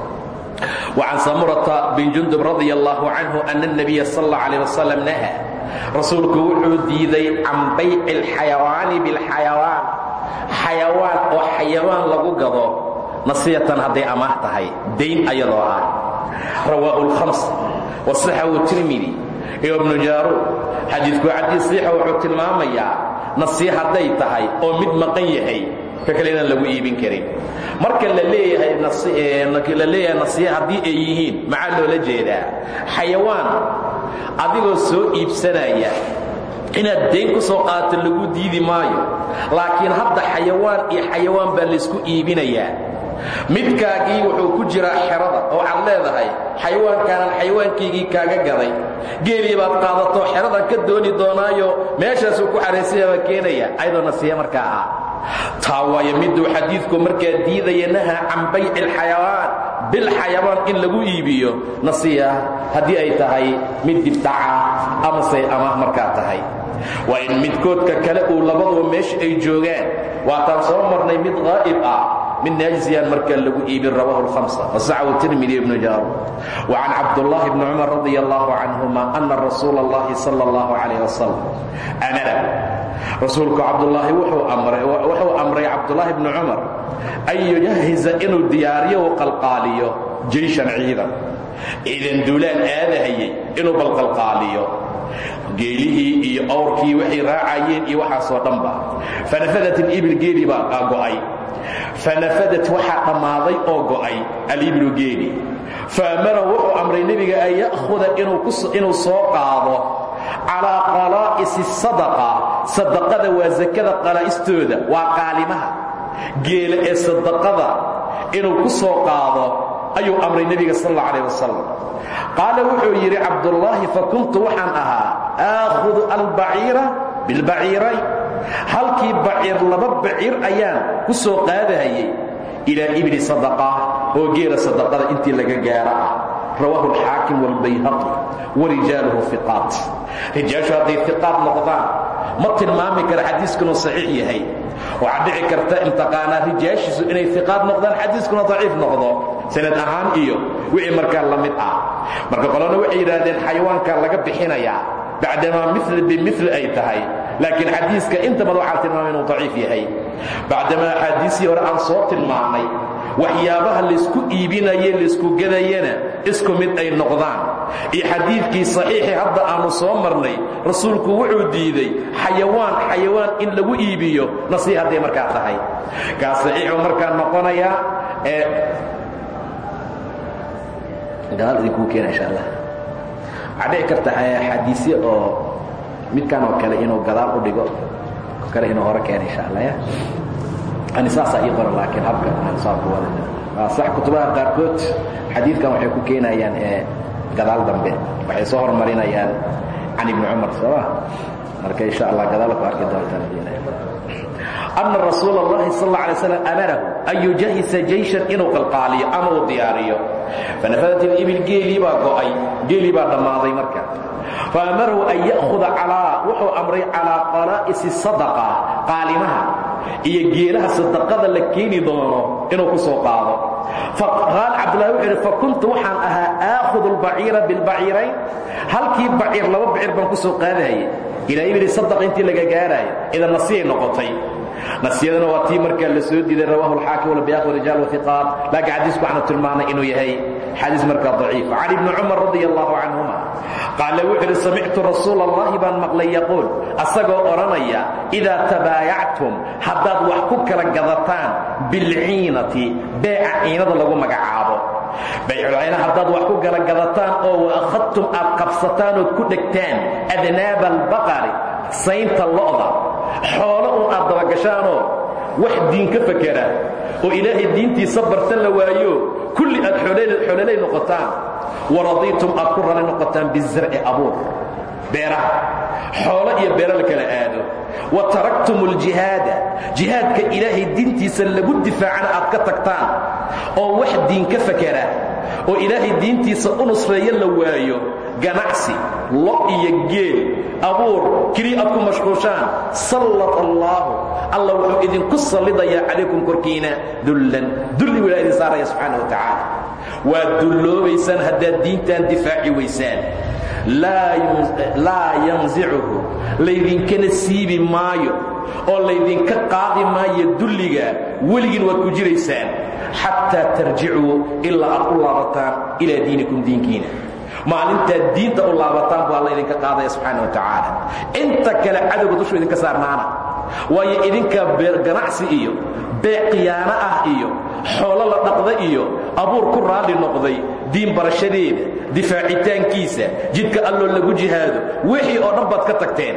وcan samurata bin jundub radi allahu canhu ana الnabiya sal اllah alيه wasalam naha rasuulku wuxuu diiday can bayci اlxayawaani biاlxayawaan xayawaan oo xayawaan lagu gado nasiyatan hadday amaah tahay dayn ayadoo ah rawaahu lkhams wasaxahu tirmidi iyo ibnu jaaruud xadiidku xadiis siixa wuxuu tilmaamayaa nasiya hadday tahay oo mid maqan yahay ka kale inaan lagu iibin karin. Marka la leeyahay nasiya haddii ay yihiin maxaa loola jeedaa? Xayawaan adigoo soo iibsanaya inaad dayn ku soo qaadato lagu diidi maayo laakiin hadda xayawaan iyo xayawaan baa laysku iibinayaa midkaagii wuxuu ku jiraa xerada oo waxaad leedahay xayawaankaanan xayawaankaygii kaaga gaday. Geelii baad qaadato xeradan ka dooni doonaayo meeshaasuu ku xaraysayabaa keenaya ayadoo nasiya markaa ah. Taa waayo miduu xadiidku markaa diidaya nahaa can bayci alxayawaan bilxayawaan in lagu iibiyo. Nasiya haddii ay tahay mid dibdhaca amase amaah markaa tahay. Waa in midkoodka kale uu labaduba meesha ay joogaan. Waataan soo marnay mid qaa'ib ah mid naajisiyaan markaa lagu iibin rawahu lhamsa wasacahu tirmidi ibnu jaarud wa can cabdullaahi bni cumar radi allahu canhuma ana rasuula allahi sala allahu calayh wasalam amara. Rasuulku cabdulaahi wuxuu amray cabdulaahi bni cumar an yujahiza inuu diyaariyo u qalqaaliyo jeyshan ciidan ciidan duulaan aadahayay inuu balqalqaaliyo. Geelihii iyo awrkii waxay raacayeen iyo waxaasoo dhanba fanafadat ilibil geelii baa go'ay fanafadat waxaa dhammaaday oo go'ay alibilu geeli faamara wuxuu amray nebiga an ya'huda inuu soo qaado calaa qalaa'isi sadaqa. Sadaqada waa sakada qalaa'istooda waa qaalimaha. Geela ee sadaqada inuu ku soo qaado ayuu amray nebiga sal alla calah wasalam qaala wuxuu yidhi cabdullaahi fa kuntu waxaan ahaa aakhudu albaciira bilbaciirayn halkii baciir laba baciir ayaan ku soo qaadahayay. Ilaa ibli sadaqa oo geela sadaqada intii laga gaara ah. Rawaahu alxaakim waalbayhaqi warijaaluhu iqaat rijaashu hadday iqaat noqdaan ma tilmaami kara xadiiskunu saxiix yahay. Waxaa dhici karta intaqaanaa rijaashiisu inay iqaat noqdaan xadiiskuna daciif noqdo. Sanad ahaan iyo wixii markaa la mid ah. Marka qolona waxay yidhaahdeen xayawaankaa laga bixinayaa bacdamaa mil bimil ay tahay laakiin xadiiska inta badan waxaa tilmaamay inuu daciif yahay. Bacdamaa axaadiisii hore aan soo tilmaamay waxyaabaha laysku iibinaye laysku gadayana isku mid ay noqdaan. Iyo xadiidkii saxiixi hadda aanu soo marnay rasuulku wuxuu diiday xayawaan xayawaan in lagu iibiyo nasiih markaa tahay. Kaa saxiixu markaa noqonayaa ee gadaal idinkuu keena insha allah. Waxaa dhici karta oo midkan oo kale inuu gadaal u dhigo kale inuu hore keena insha allah ya ani saasaa ii qoran laakiin habka aan saa ku wada waa sax kutubaha qaarkood xadiidkan waxay ku keenayaan ee gadaal dambe. Waxay soo hormarinayaan can ibni cumar sooma marka insha allah gadaal ku arki doontaan ana rasuul اllahi sal اla alay slam amarahu an yujahisa jayshan inuu qalqaaliyo ama uu diyaariyo. Fanafadat ilibil geelii baa go'ay. Geelii baa dhammaaday marka faamarahu an ya'huda calaa wuxuu amray calaa qalaa'isi sadaqa qaalimaha iyo geelaha sadaqada la keeni doono inuu ku soo qaado. Faqaal cabdullahi wuxuu yidhi fakuntu waxaan ahaa aakhudu albaciira bilbaciirayn halkii baciir laba baciir baan ku soo qaadahayay ilaa ibili sadaqa intii laga gaaraayo idan nasiyay noqotay. Nasiyadana waa tii markaa la soo diiday rawahu alxaakim walbayaq warijaal wahiqaat laakiin xadiisku waxaanu tilmaanay inuu yahay. Xadiis markaa daciif. Can ibni cumar radi allahu canhuma qaala wuxuu yidhi samictu rasuula allahi baan maqlay yaquul. Asagoo odhanaya idaa tabaayactum haddaad wax ku kala gadataan bilciinati beeca ciinada lagu magacaabo. Bayculcayna haddaad wax ku kala gadataan oo waakhadtum aad qabsataan ood ku dhegtaan adnaaba albaqari saynta lo'da. Xoolo uun aad dabagashaanoo wax diin ka fakera oo ilaahay diintiisa barta la waayo kulli aad xoololay noqotaan waradiitum aad ku rali noqotaan bizarci abuur beeraha xoolo iyo beero la kala aado. Wa taraktum aljihaada jihaadka ilaahay diintiisa lagu difaacana aad ka tagtaan oo wax diin ka fakera oo ilaahay diintiisa u nusreeyo la waayo ganacsi lo iyo geel abuur keliya aad ku mashquushaan. Sallat allaahu alla wuxuu idinku sallidayaa calaykum korkiina dullan. Dulli wilaa idin saaraya subxaana wa tacaala waad dulloobaysaan haddaad diintan difaaci waysaan laa yansicuhu laydinkana siibi maayo oo laydinka qaadi maayo dulliga weligiin waad ku jiraysaan. Xataa tarjicuu ilaa aad u laabataan ilaa diinikum diinkiina maalintaad diinta u laabataan baa laydinka qaadaya subxaana wa tacaala. Inta kale cadowga dushu idinka saarnaana. Waayo idinka ganacsi iyo beec khiyaano ah iyo xoolo la dhaqda iyo abuur ku raalli noqday diin barashadeeda difaacitaankiisa jidka alloo lagu jihaado wixii oo dhan baad ka tagteen.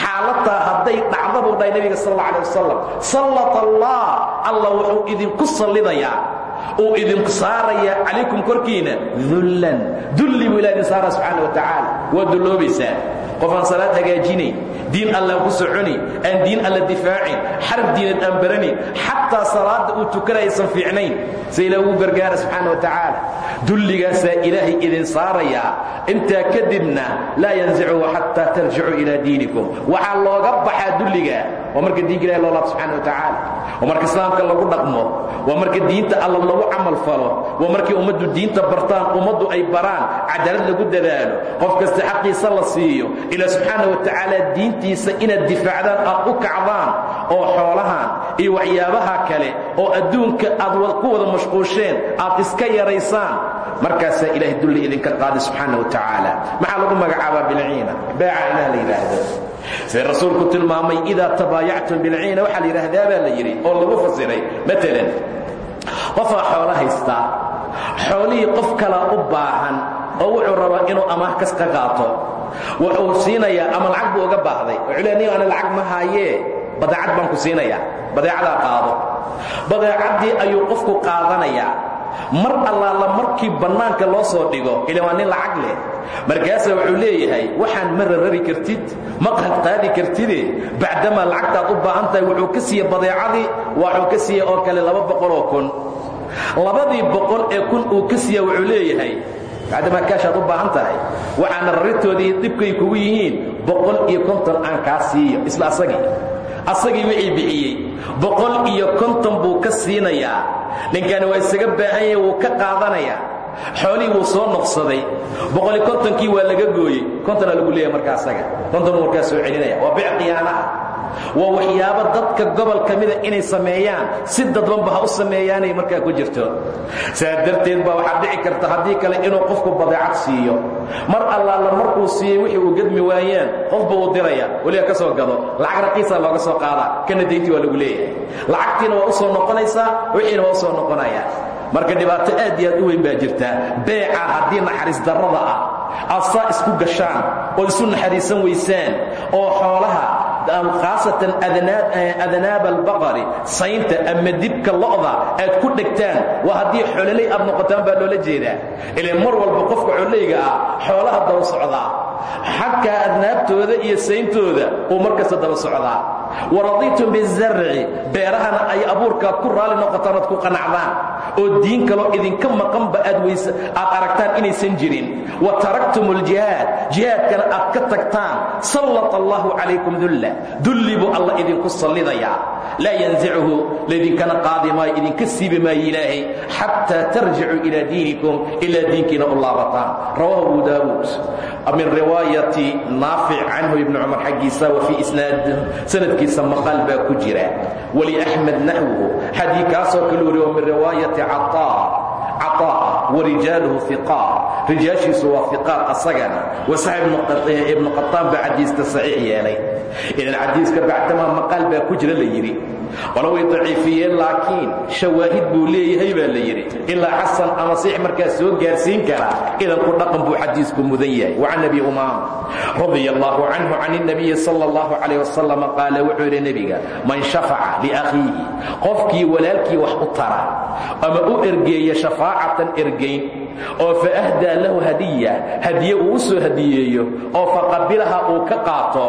Xaalataa hadday dhacda buu dhahay nebiga sal alla alay wasalam sallat allah allah wuxuu idinku sallidayaa uu idinku saarayaa calaykum korkiina dullan dulli buu ilah idin saara subxaana wa tacaala. Waa dulloobaysaa qof aan salaad hagaajinayn diin allaan ku soconayn aan diin alla difaacin xaraf diinad aan baranayn xataa salaadda uu tukana aysan fiicnayn. Se ilah ugu gargaara subxaana wa tacaala dulligaasaa ilaahay idin saarayaa intaa kadibna laa yansicuhu xataa tarjicuu ilaa diinikum. Waxaa looga baxaa dulliga waa marka diinka ilahi loo laabto subxana wa tacaala waa marka islaamka lagu dhaqmo waa marka diinta alla lagu camal falo waa markii ummaddu diinta bartaan ummaddu ay baraan cadaalad lagu dadaalo qof kasta xaqiisa la siiyo ilaa subxaana wa tacaala diintiisa inaad difaacdaan aad u kacdaan oo xoolahan iyo waxyaabaha kale oo adduunka aad ku wada mashquusheen aad iska yaraysaan markaasaa ilaahay dulli idinka qaadi subxaana wa tacaala maxaa lagu magacaabaa bilciina beeca ilaah la yidhaahdo sida rasuulku tilmaamay idaa tabaayactum bilciina waxaa la yidhaahdaa baa la yidhi oo lagu fasiray maalan qofaa xoolo haystaa xoolihii qof kalaa u baahan oo wuxuu rabaa inuu amaah kas ka qaato. Wuxuu siinayaa ama lacag buu uga baahday. Wuxuu le nig ana lacag ma haayee badeecad baan ku siinayaa. Badeecadaa qaado. Badeecaddii ayuu qofku qaadanayaa. Mar allaala markii bannaanka loo soo dhigo ila waa nin lacag leh. Markaasaa wuxuu leeyahay waxaan ma rarari kartid ma qaadqaadi kartide bacdamaa lacagtaad u baahan tahay wuxuu ka siiye badeecadii waxuu ka siiye oo kale laba boqoloo kun. Labadii boqol ee kun uu ka siiya wuxuu leeyahay bacdamaa kaashaad u baahan tahay. Waxaana raritoodii dhibkay kugu yihiin boqol iyo konton aan kaa siiyo isla asagii. Asagii wixii bixiyey. Boqol iyo konton buu ka siinayaa. Ninkani waa isaga baahan yahe wuu ka qaadanayaa xoolihii wuu soo noqsaday. Boqoli kontonkii waa laga gooyey. Kontonaa lagu leeyahay markaa asaga. Konton buu markaa soo celinaya. Waa bic khiyaanaha waa waxyaabo dadka gobol ka mida inay sameeyaan si dadbanba ha u sameeyaanay markaa ku jirto. Saa darteed baa waxaa dhici karta haddii kale inuu qofku badeecad siiyo. Mar allaala markuu siiyey wixii uu gedmi waayaan qofba uu diraya weliba ka soo gado. Lacag raqiisaa looga soo qaadaa kana dayntii waa lagu leeyahay. Lacagtiina waa u soo noqonaysaa wixiina waa u soo noqonaya. Marka dhibaato aad iyo aad u weyn baa jirta. Beeca haddii naxariis darrada ah aad saa isku gashaan ood isu naxariisan weysaan oo xoolaha khaasatan adnaaba albaqari saynta ama dibka lo'da aad ku dhegtaan waa haddii xoololey aad noqotaan baa loola jeedaa. Ilan mar walba qofka xoololeyga ah xoolaha daba socdaa. Xagkaa adnaabtooda iyo sayntooda uu markasta daba socdaa. Waradiitum bizarci beerahana ay abuurkaad ku raalli noqotaan oad ku qanacdaan oo diin kaloo idinka maqanba aad aragtaan inaysan jirin. Wa taraktum aljihaad jihaadkana aad ka tagtaan. Sallat allahu calaykum dulla dulli buu alla idinku sallidayaa laa yanzichu laydinkana qaadi maayo idinka siibi maayo ilaahay. Xataa tarjicuu ilaa diinikum ilaa diinkiina u laabataan. Rawahu abu daawuud. Min riwaayati naafic canhu ibni cumar wa fii isnaad sanadkiisa maqaal baa ku jira. Wali axmed naxwuhu xadii kaasoo kale wariy oo min riwaayati caaaa warijaaluhu iqaa rijaashiisu waa iqaa asagana. Wasax ibnu qataan baa cadiista saxiix yeelay idan xadiiska bacdamaa maqaal baa ku jira la yidhi. Qolo way daciifiyeen laakiin shawaahid buu leeyahay baa la yidhi. Ilaa xasan ama siix markaas soo gaarsiin karaa idanku dhaqan buu xadiisku mudan yahay. Wa can abi umaama radi allaahu canhu can اnabiyi sal اllahu calayh wasalam qaala wuxuu yidhi nebiga man shafaca liakhiihi qofkii walaalkii wax u tara ama u ergeeya shafaacatan ergayn oo faahdaa lahu hadiya hadiye uu u soo hadiyeeyo oo faqabilaha uu ka qaato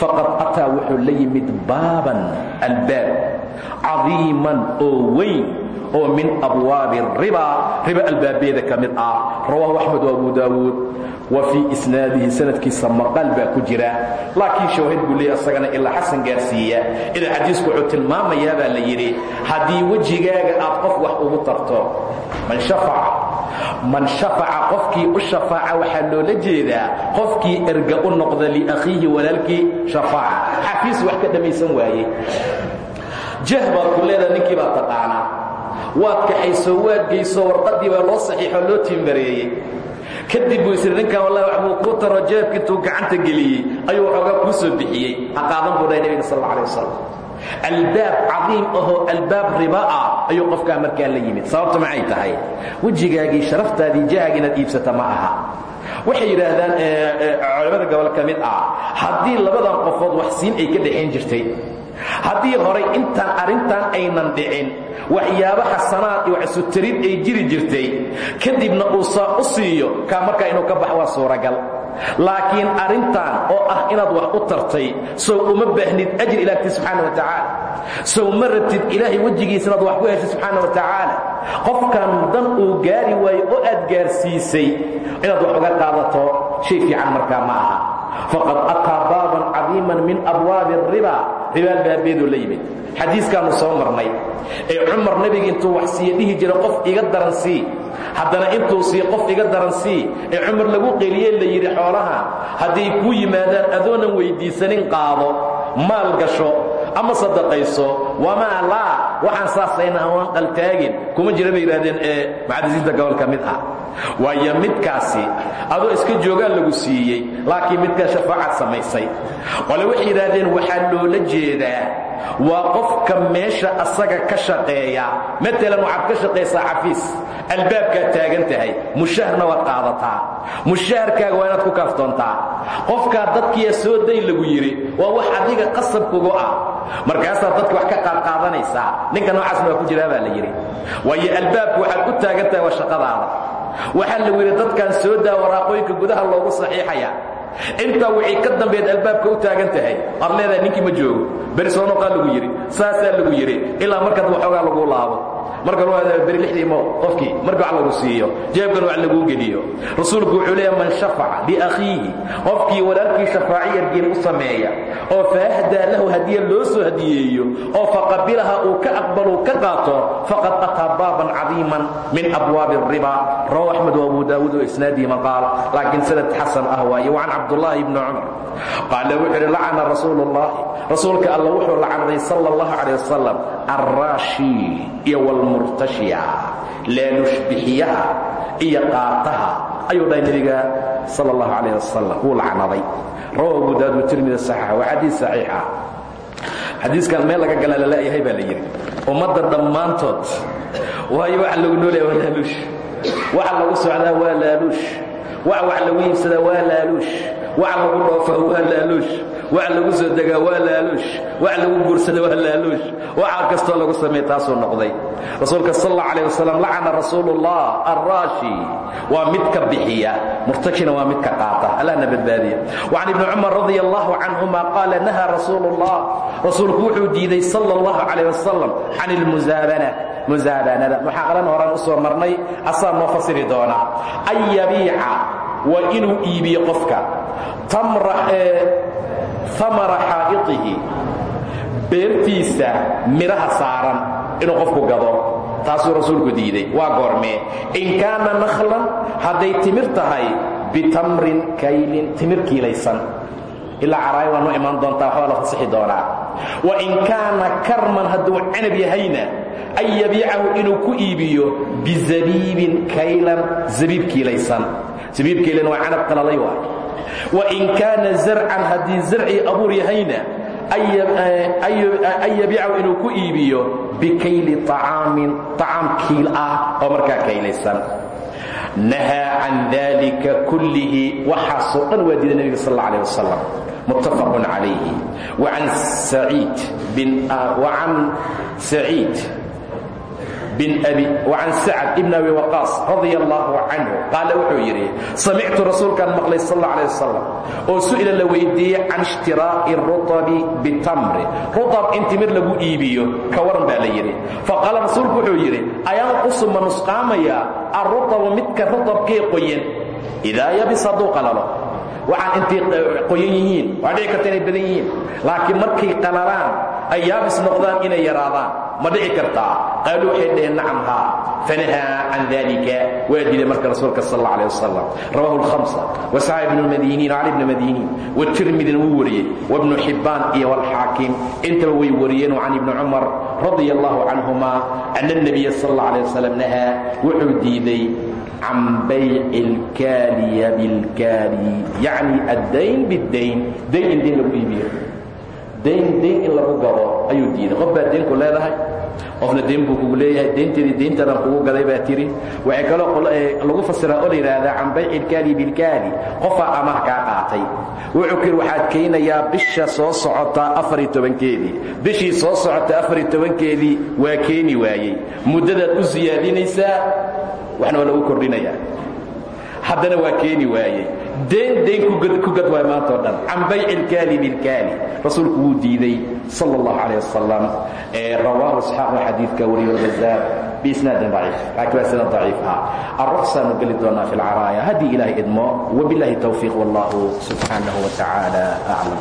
faqad ataa wuxuu la yimid baaban albaab cadiiman oo weyn oo min abwaabi riba riba albaabeeda ka mid ah rawaahu axmed wa abu daawuud wa fii isnaadihi sanadkiisa maqaal baa ku jira. Laakiin shawaahid buu leeya asagana ilaa xasan gaarsiiya idan xadiisku tilmaamayaa la yidhi haddii wejigaaga aad qof wax ugu tarto man shafaca man shafaca qofkii u shafaaca waxaa loola jeedaa qofkii erga u noqda liakhiihi walaalkii shafaaca. Xafiis wax ka dhammaysan waaye. Jah baad ku leedaha ninkii baa taqaanaa. Waad waad geyso warqaddii baa loo saxiixo loo tiimbareeyey kadib buu isiri ninkan wallahi wax buu kuu taro jeebka intuu gacanta geliyey ayuu waxoogaa kuu soo bixiyey. Ha qaadan buu dhahay nebiga sal alla wasalam albaab cadiim ahoo albaab riba ah ayuu qofkaa markaa la yimid. Sababtu maxay tahay? Wejigaagii sharaftaadii jahag inaad iibsata ma aha. Waxay yidhaahdaan culamada gobol ka mid ah haddii labadan qofood wax siin ay ka dhaxayn jirtay haddii horay intaan arrintan aynan dhicin waxyaabo xasanaad iyo waxsutarid ay jiri jirtay kadibna uu saa u siiyo kaa markaa inuu ka bax waa suuragal laakiin arrintan oo ah inaad wax u tartay sow uma baahnid ajir ilaahti subxaana wa tacaala. Sow ma rabtid ilaahay wejigiisa inaad wax ku heshid subxaana wa tacaala. Qofkan dan uu gaari waayo oo aad gaarsiisay inaad wax uga qaadato shay fiican markaa ma aha. Faqad ataa baaban cadiiman min abwaabi ariba ribaal baabeeduu la yimid xadiiskaannu soo marnay ee cumar nebiga intuu wax siiye dhihi jira qof iga daran sii. Haddana intuu siiye qof iga daran sii ee cumar lagu qeliye la yidhi xoolaha hadday kuu yimaadaan adoonan weyddiisanin qaado maal gasho ama sadaqayso wamaa laa waxaan saasayna hawaan qaltaagin. Kuma jira bay yidhahdeen ee mucadisiinta gobolka mid ah. Waayo midkaasi adoo iska joogaan lagu siiyey laakiin midkaa shafaacad samaysay. Qole waxay yidhaahdeen waxaa loola jeedaa waa qofka meesha asaga ka shaqeeya. Maalan waxaad ka shaqaysaa xafiis albaabkaad taagan tahay mushaharna waad qaadataa mushaharkaaga waa inaad ku kaaftoontaa. Qofkaa dadkiyaa soo day lagu yidhi waa wax adiga qasabkugu ah markaasaad dadka wax ka qaadqaadanaysaa ninka noocaasna waa ku jiraa baa la yidhi waayo albaabku waxaad u taagan tahay waa shaqadaada. Waxaa lagu yidhi dadkan soo daa waraaqooyinka gudaha loogu saxiixaya intaa wixii ka dambeed albaabka u taagan tahay aad ninkii ma joogo. Berisoonoqaa lagu yidhi saasaa lagu yidhi ilaa markaad waxoogaa laguu laabo marka beri lixdii mo qofkii marka wax lagu siiyo jeebkan wax laguu geliyo rasuulku wuxuu leeyahay man shafaca liakhiihi qofkii walaalkii shafaaci yargeen u sameeya oo faahdaa lahu hadiya loo soo hadiyeeyo oo faqabilaha uu ka aqbaluu ka qaato faqad ataa baaban cadiiman min abwaabi الriba rawahu axmed وabu daawuud waisnaadihi maqaal laakiin sanad xasan ah waaye wacan cabdullaahi bni cumar qaala wuxuu idhi lacana rasuulu اllahi rasuulka alla wuxuu lacnaday sala اllahu calayh wasalam arraashi iyo wlmurtashiya laalushbixiyaha iyo qaataha. Ayuu dhahay nebiga sal اllahu calayh wasalam wuu lacnaday. Rawahu abu daawud tirmidi saxiixa. Waa xadiis saxiix ah xadiiskan meel laga gala la leeyahay baa la yidhi. Ummadda dhammaantood waayo waxa lagu noolaya waa laaluush waxa lagu socdaa waa laaluush waxa wax lagu iibsadaa waa laaluush waxa lagu dhoofaa waa laaluush waxa lagu soo degaa waa laaluush. Waxa lagu guursada waa laaluush. Waxa kastoo lagu sameey taasuu noqday. Rasuulka sal alla alayh wasalam lacana rasuulullah arraashi. Waa midka bixiya. Murtashina waa midka qaata. Allahna badbaadiya. Wacan ibni cumar radia allahu canhuma qaala nahaa rasuulu rasuulku wuxuu diiday sala allahu calayh wasalam can ilmusaabana musaabanada muxaaqalan horaan soo marnay asaa noo fasiri doonaa. An yabiica waa inuu qofka amara xaa'iطihi beertiisa midhaha saaran inuu qofku gado. Taasuu rasuulku diiday. Waa goormee. In kaana nakhlan hadday timir tahay bitamrin kaylin timir kiilaysan. Ilaa caraaya waa noo imaan doontaa waxbaa la fasixi doonaa. Wa in kaana karman hadduu canab yahayna an yabiicahu inuu ku iibiyo bizabiibin kaylan zabiib kiilaysan. Zabiib kiilan waa canab qalalay waay wain kaana zarcan haddii zarcii abuur yahayna an eh, eh, yabiicahu inuu ku iibiyo bikayli acaamin acaam kiil ah oo markaa kaylaysan nahaa can dalika kullihi waxaasoo dhan waa diiday nebiga sal alla alih wasalam muttafaqun calayhi wacan saciid ah, an sacd ibn abi waqaas radia allaahu canhu qaala wuxuu yidhi samictu rasuulkaan maqlay sal alla alay wasalam oo su'ila la weydiiyey can ishtiraa'i ruabi bitamri. Rutab in timir lagu iibiyo ka waran baa la yidhi. Faqaala rasuulku wuxuu yidhi ayanqusu ma nusqaamayaa arutabu midka rutabkee qoyan? Idaa yabis hadduu qalalo. Waxaan intay eh, qoyan yihiin waa dhici karta inay badan yihiin. Laakiin markay qalalaan ay yaabis noqdaan inay yaraadaan ma dhici kartaa qaaluu waxay dhaheen nacam haa fanahaa can dalika waa diiday marka rasuulka sal alla alih wasalam rawahu lhamsa wasaxa ibnu madiniin cali bni madiniin watirmidina wuu wariyey wabnu xibbaan iyo walxaakim intaba way wariyeen can ibni cumar radia allahu canhuma ana اnabiya sal alla alih wasalam nahaa wuxuu diiday can bayci اlkaaliya bilkaali yacni addayn biddayn dayn in dayn lagu iibiyo dayn dayn in lagu gado ayuu diiday qof baa daynku leedahay qofna dayn buu kugu leeyahay. Daynteedii dayntadan kugu gaday baa tiri. Waxay kaloo lagu fasiraa oo la yidhaahdaa can ilkaali bilkaali qofaa amaah kaa qaatay. Wuxuu kuyidhi waxaad keenayaa bisha soo socota afariyo tobankeedii bishii soo socota afariyo tobankeedii waa keeni waayey. Muddadaad u siyaadinaysaa waxna lagu kordhinayaa. Haddana waa keeni waayey dayn dayn ku gad waay maantao dhan. Can bayci ilkaali bilkaali rasuulku wuu diiday sal اllahu calayh wasalam rawaahu isxaaq waa xadiidka wariyo bazaar biisnaadin daciif. Laakiin waa sanad daciif ah. Arruqsaanu geli doonaa fi lcaraaya haddii ilaahay idmo wabillahi towfiiq wallahu subxaanahu wa tacaala aclam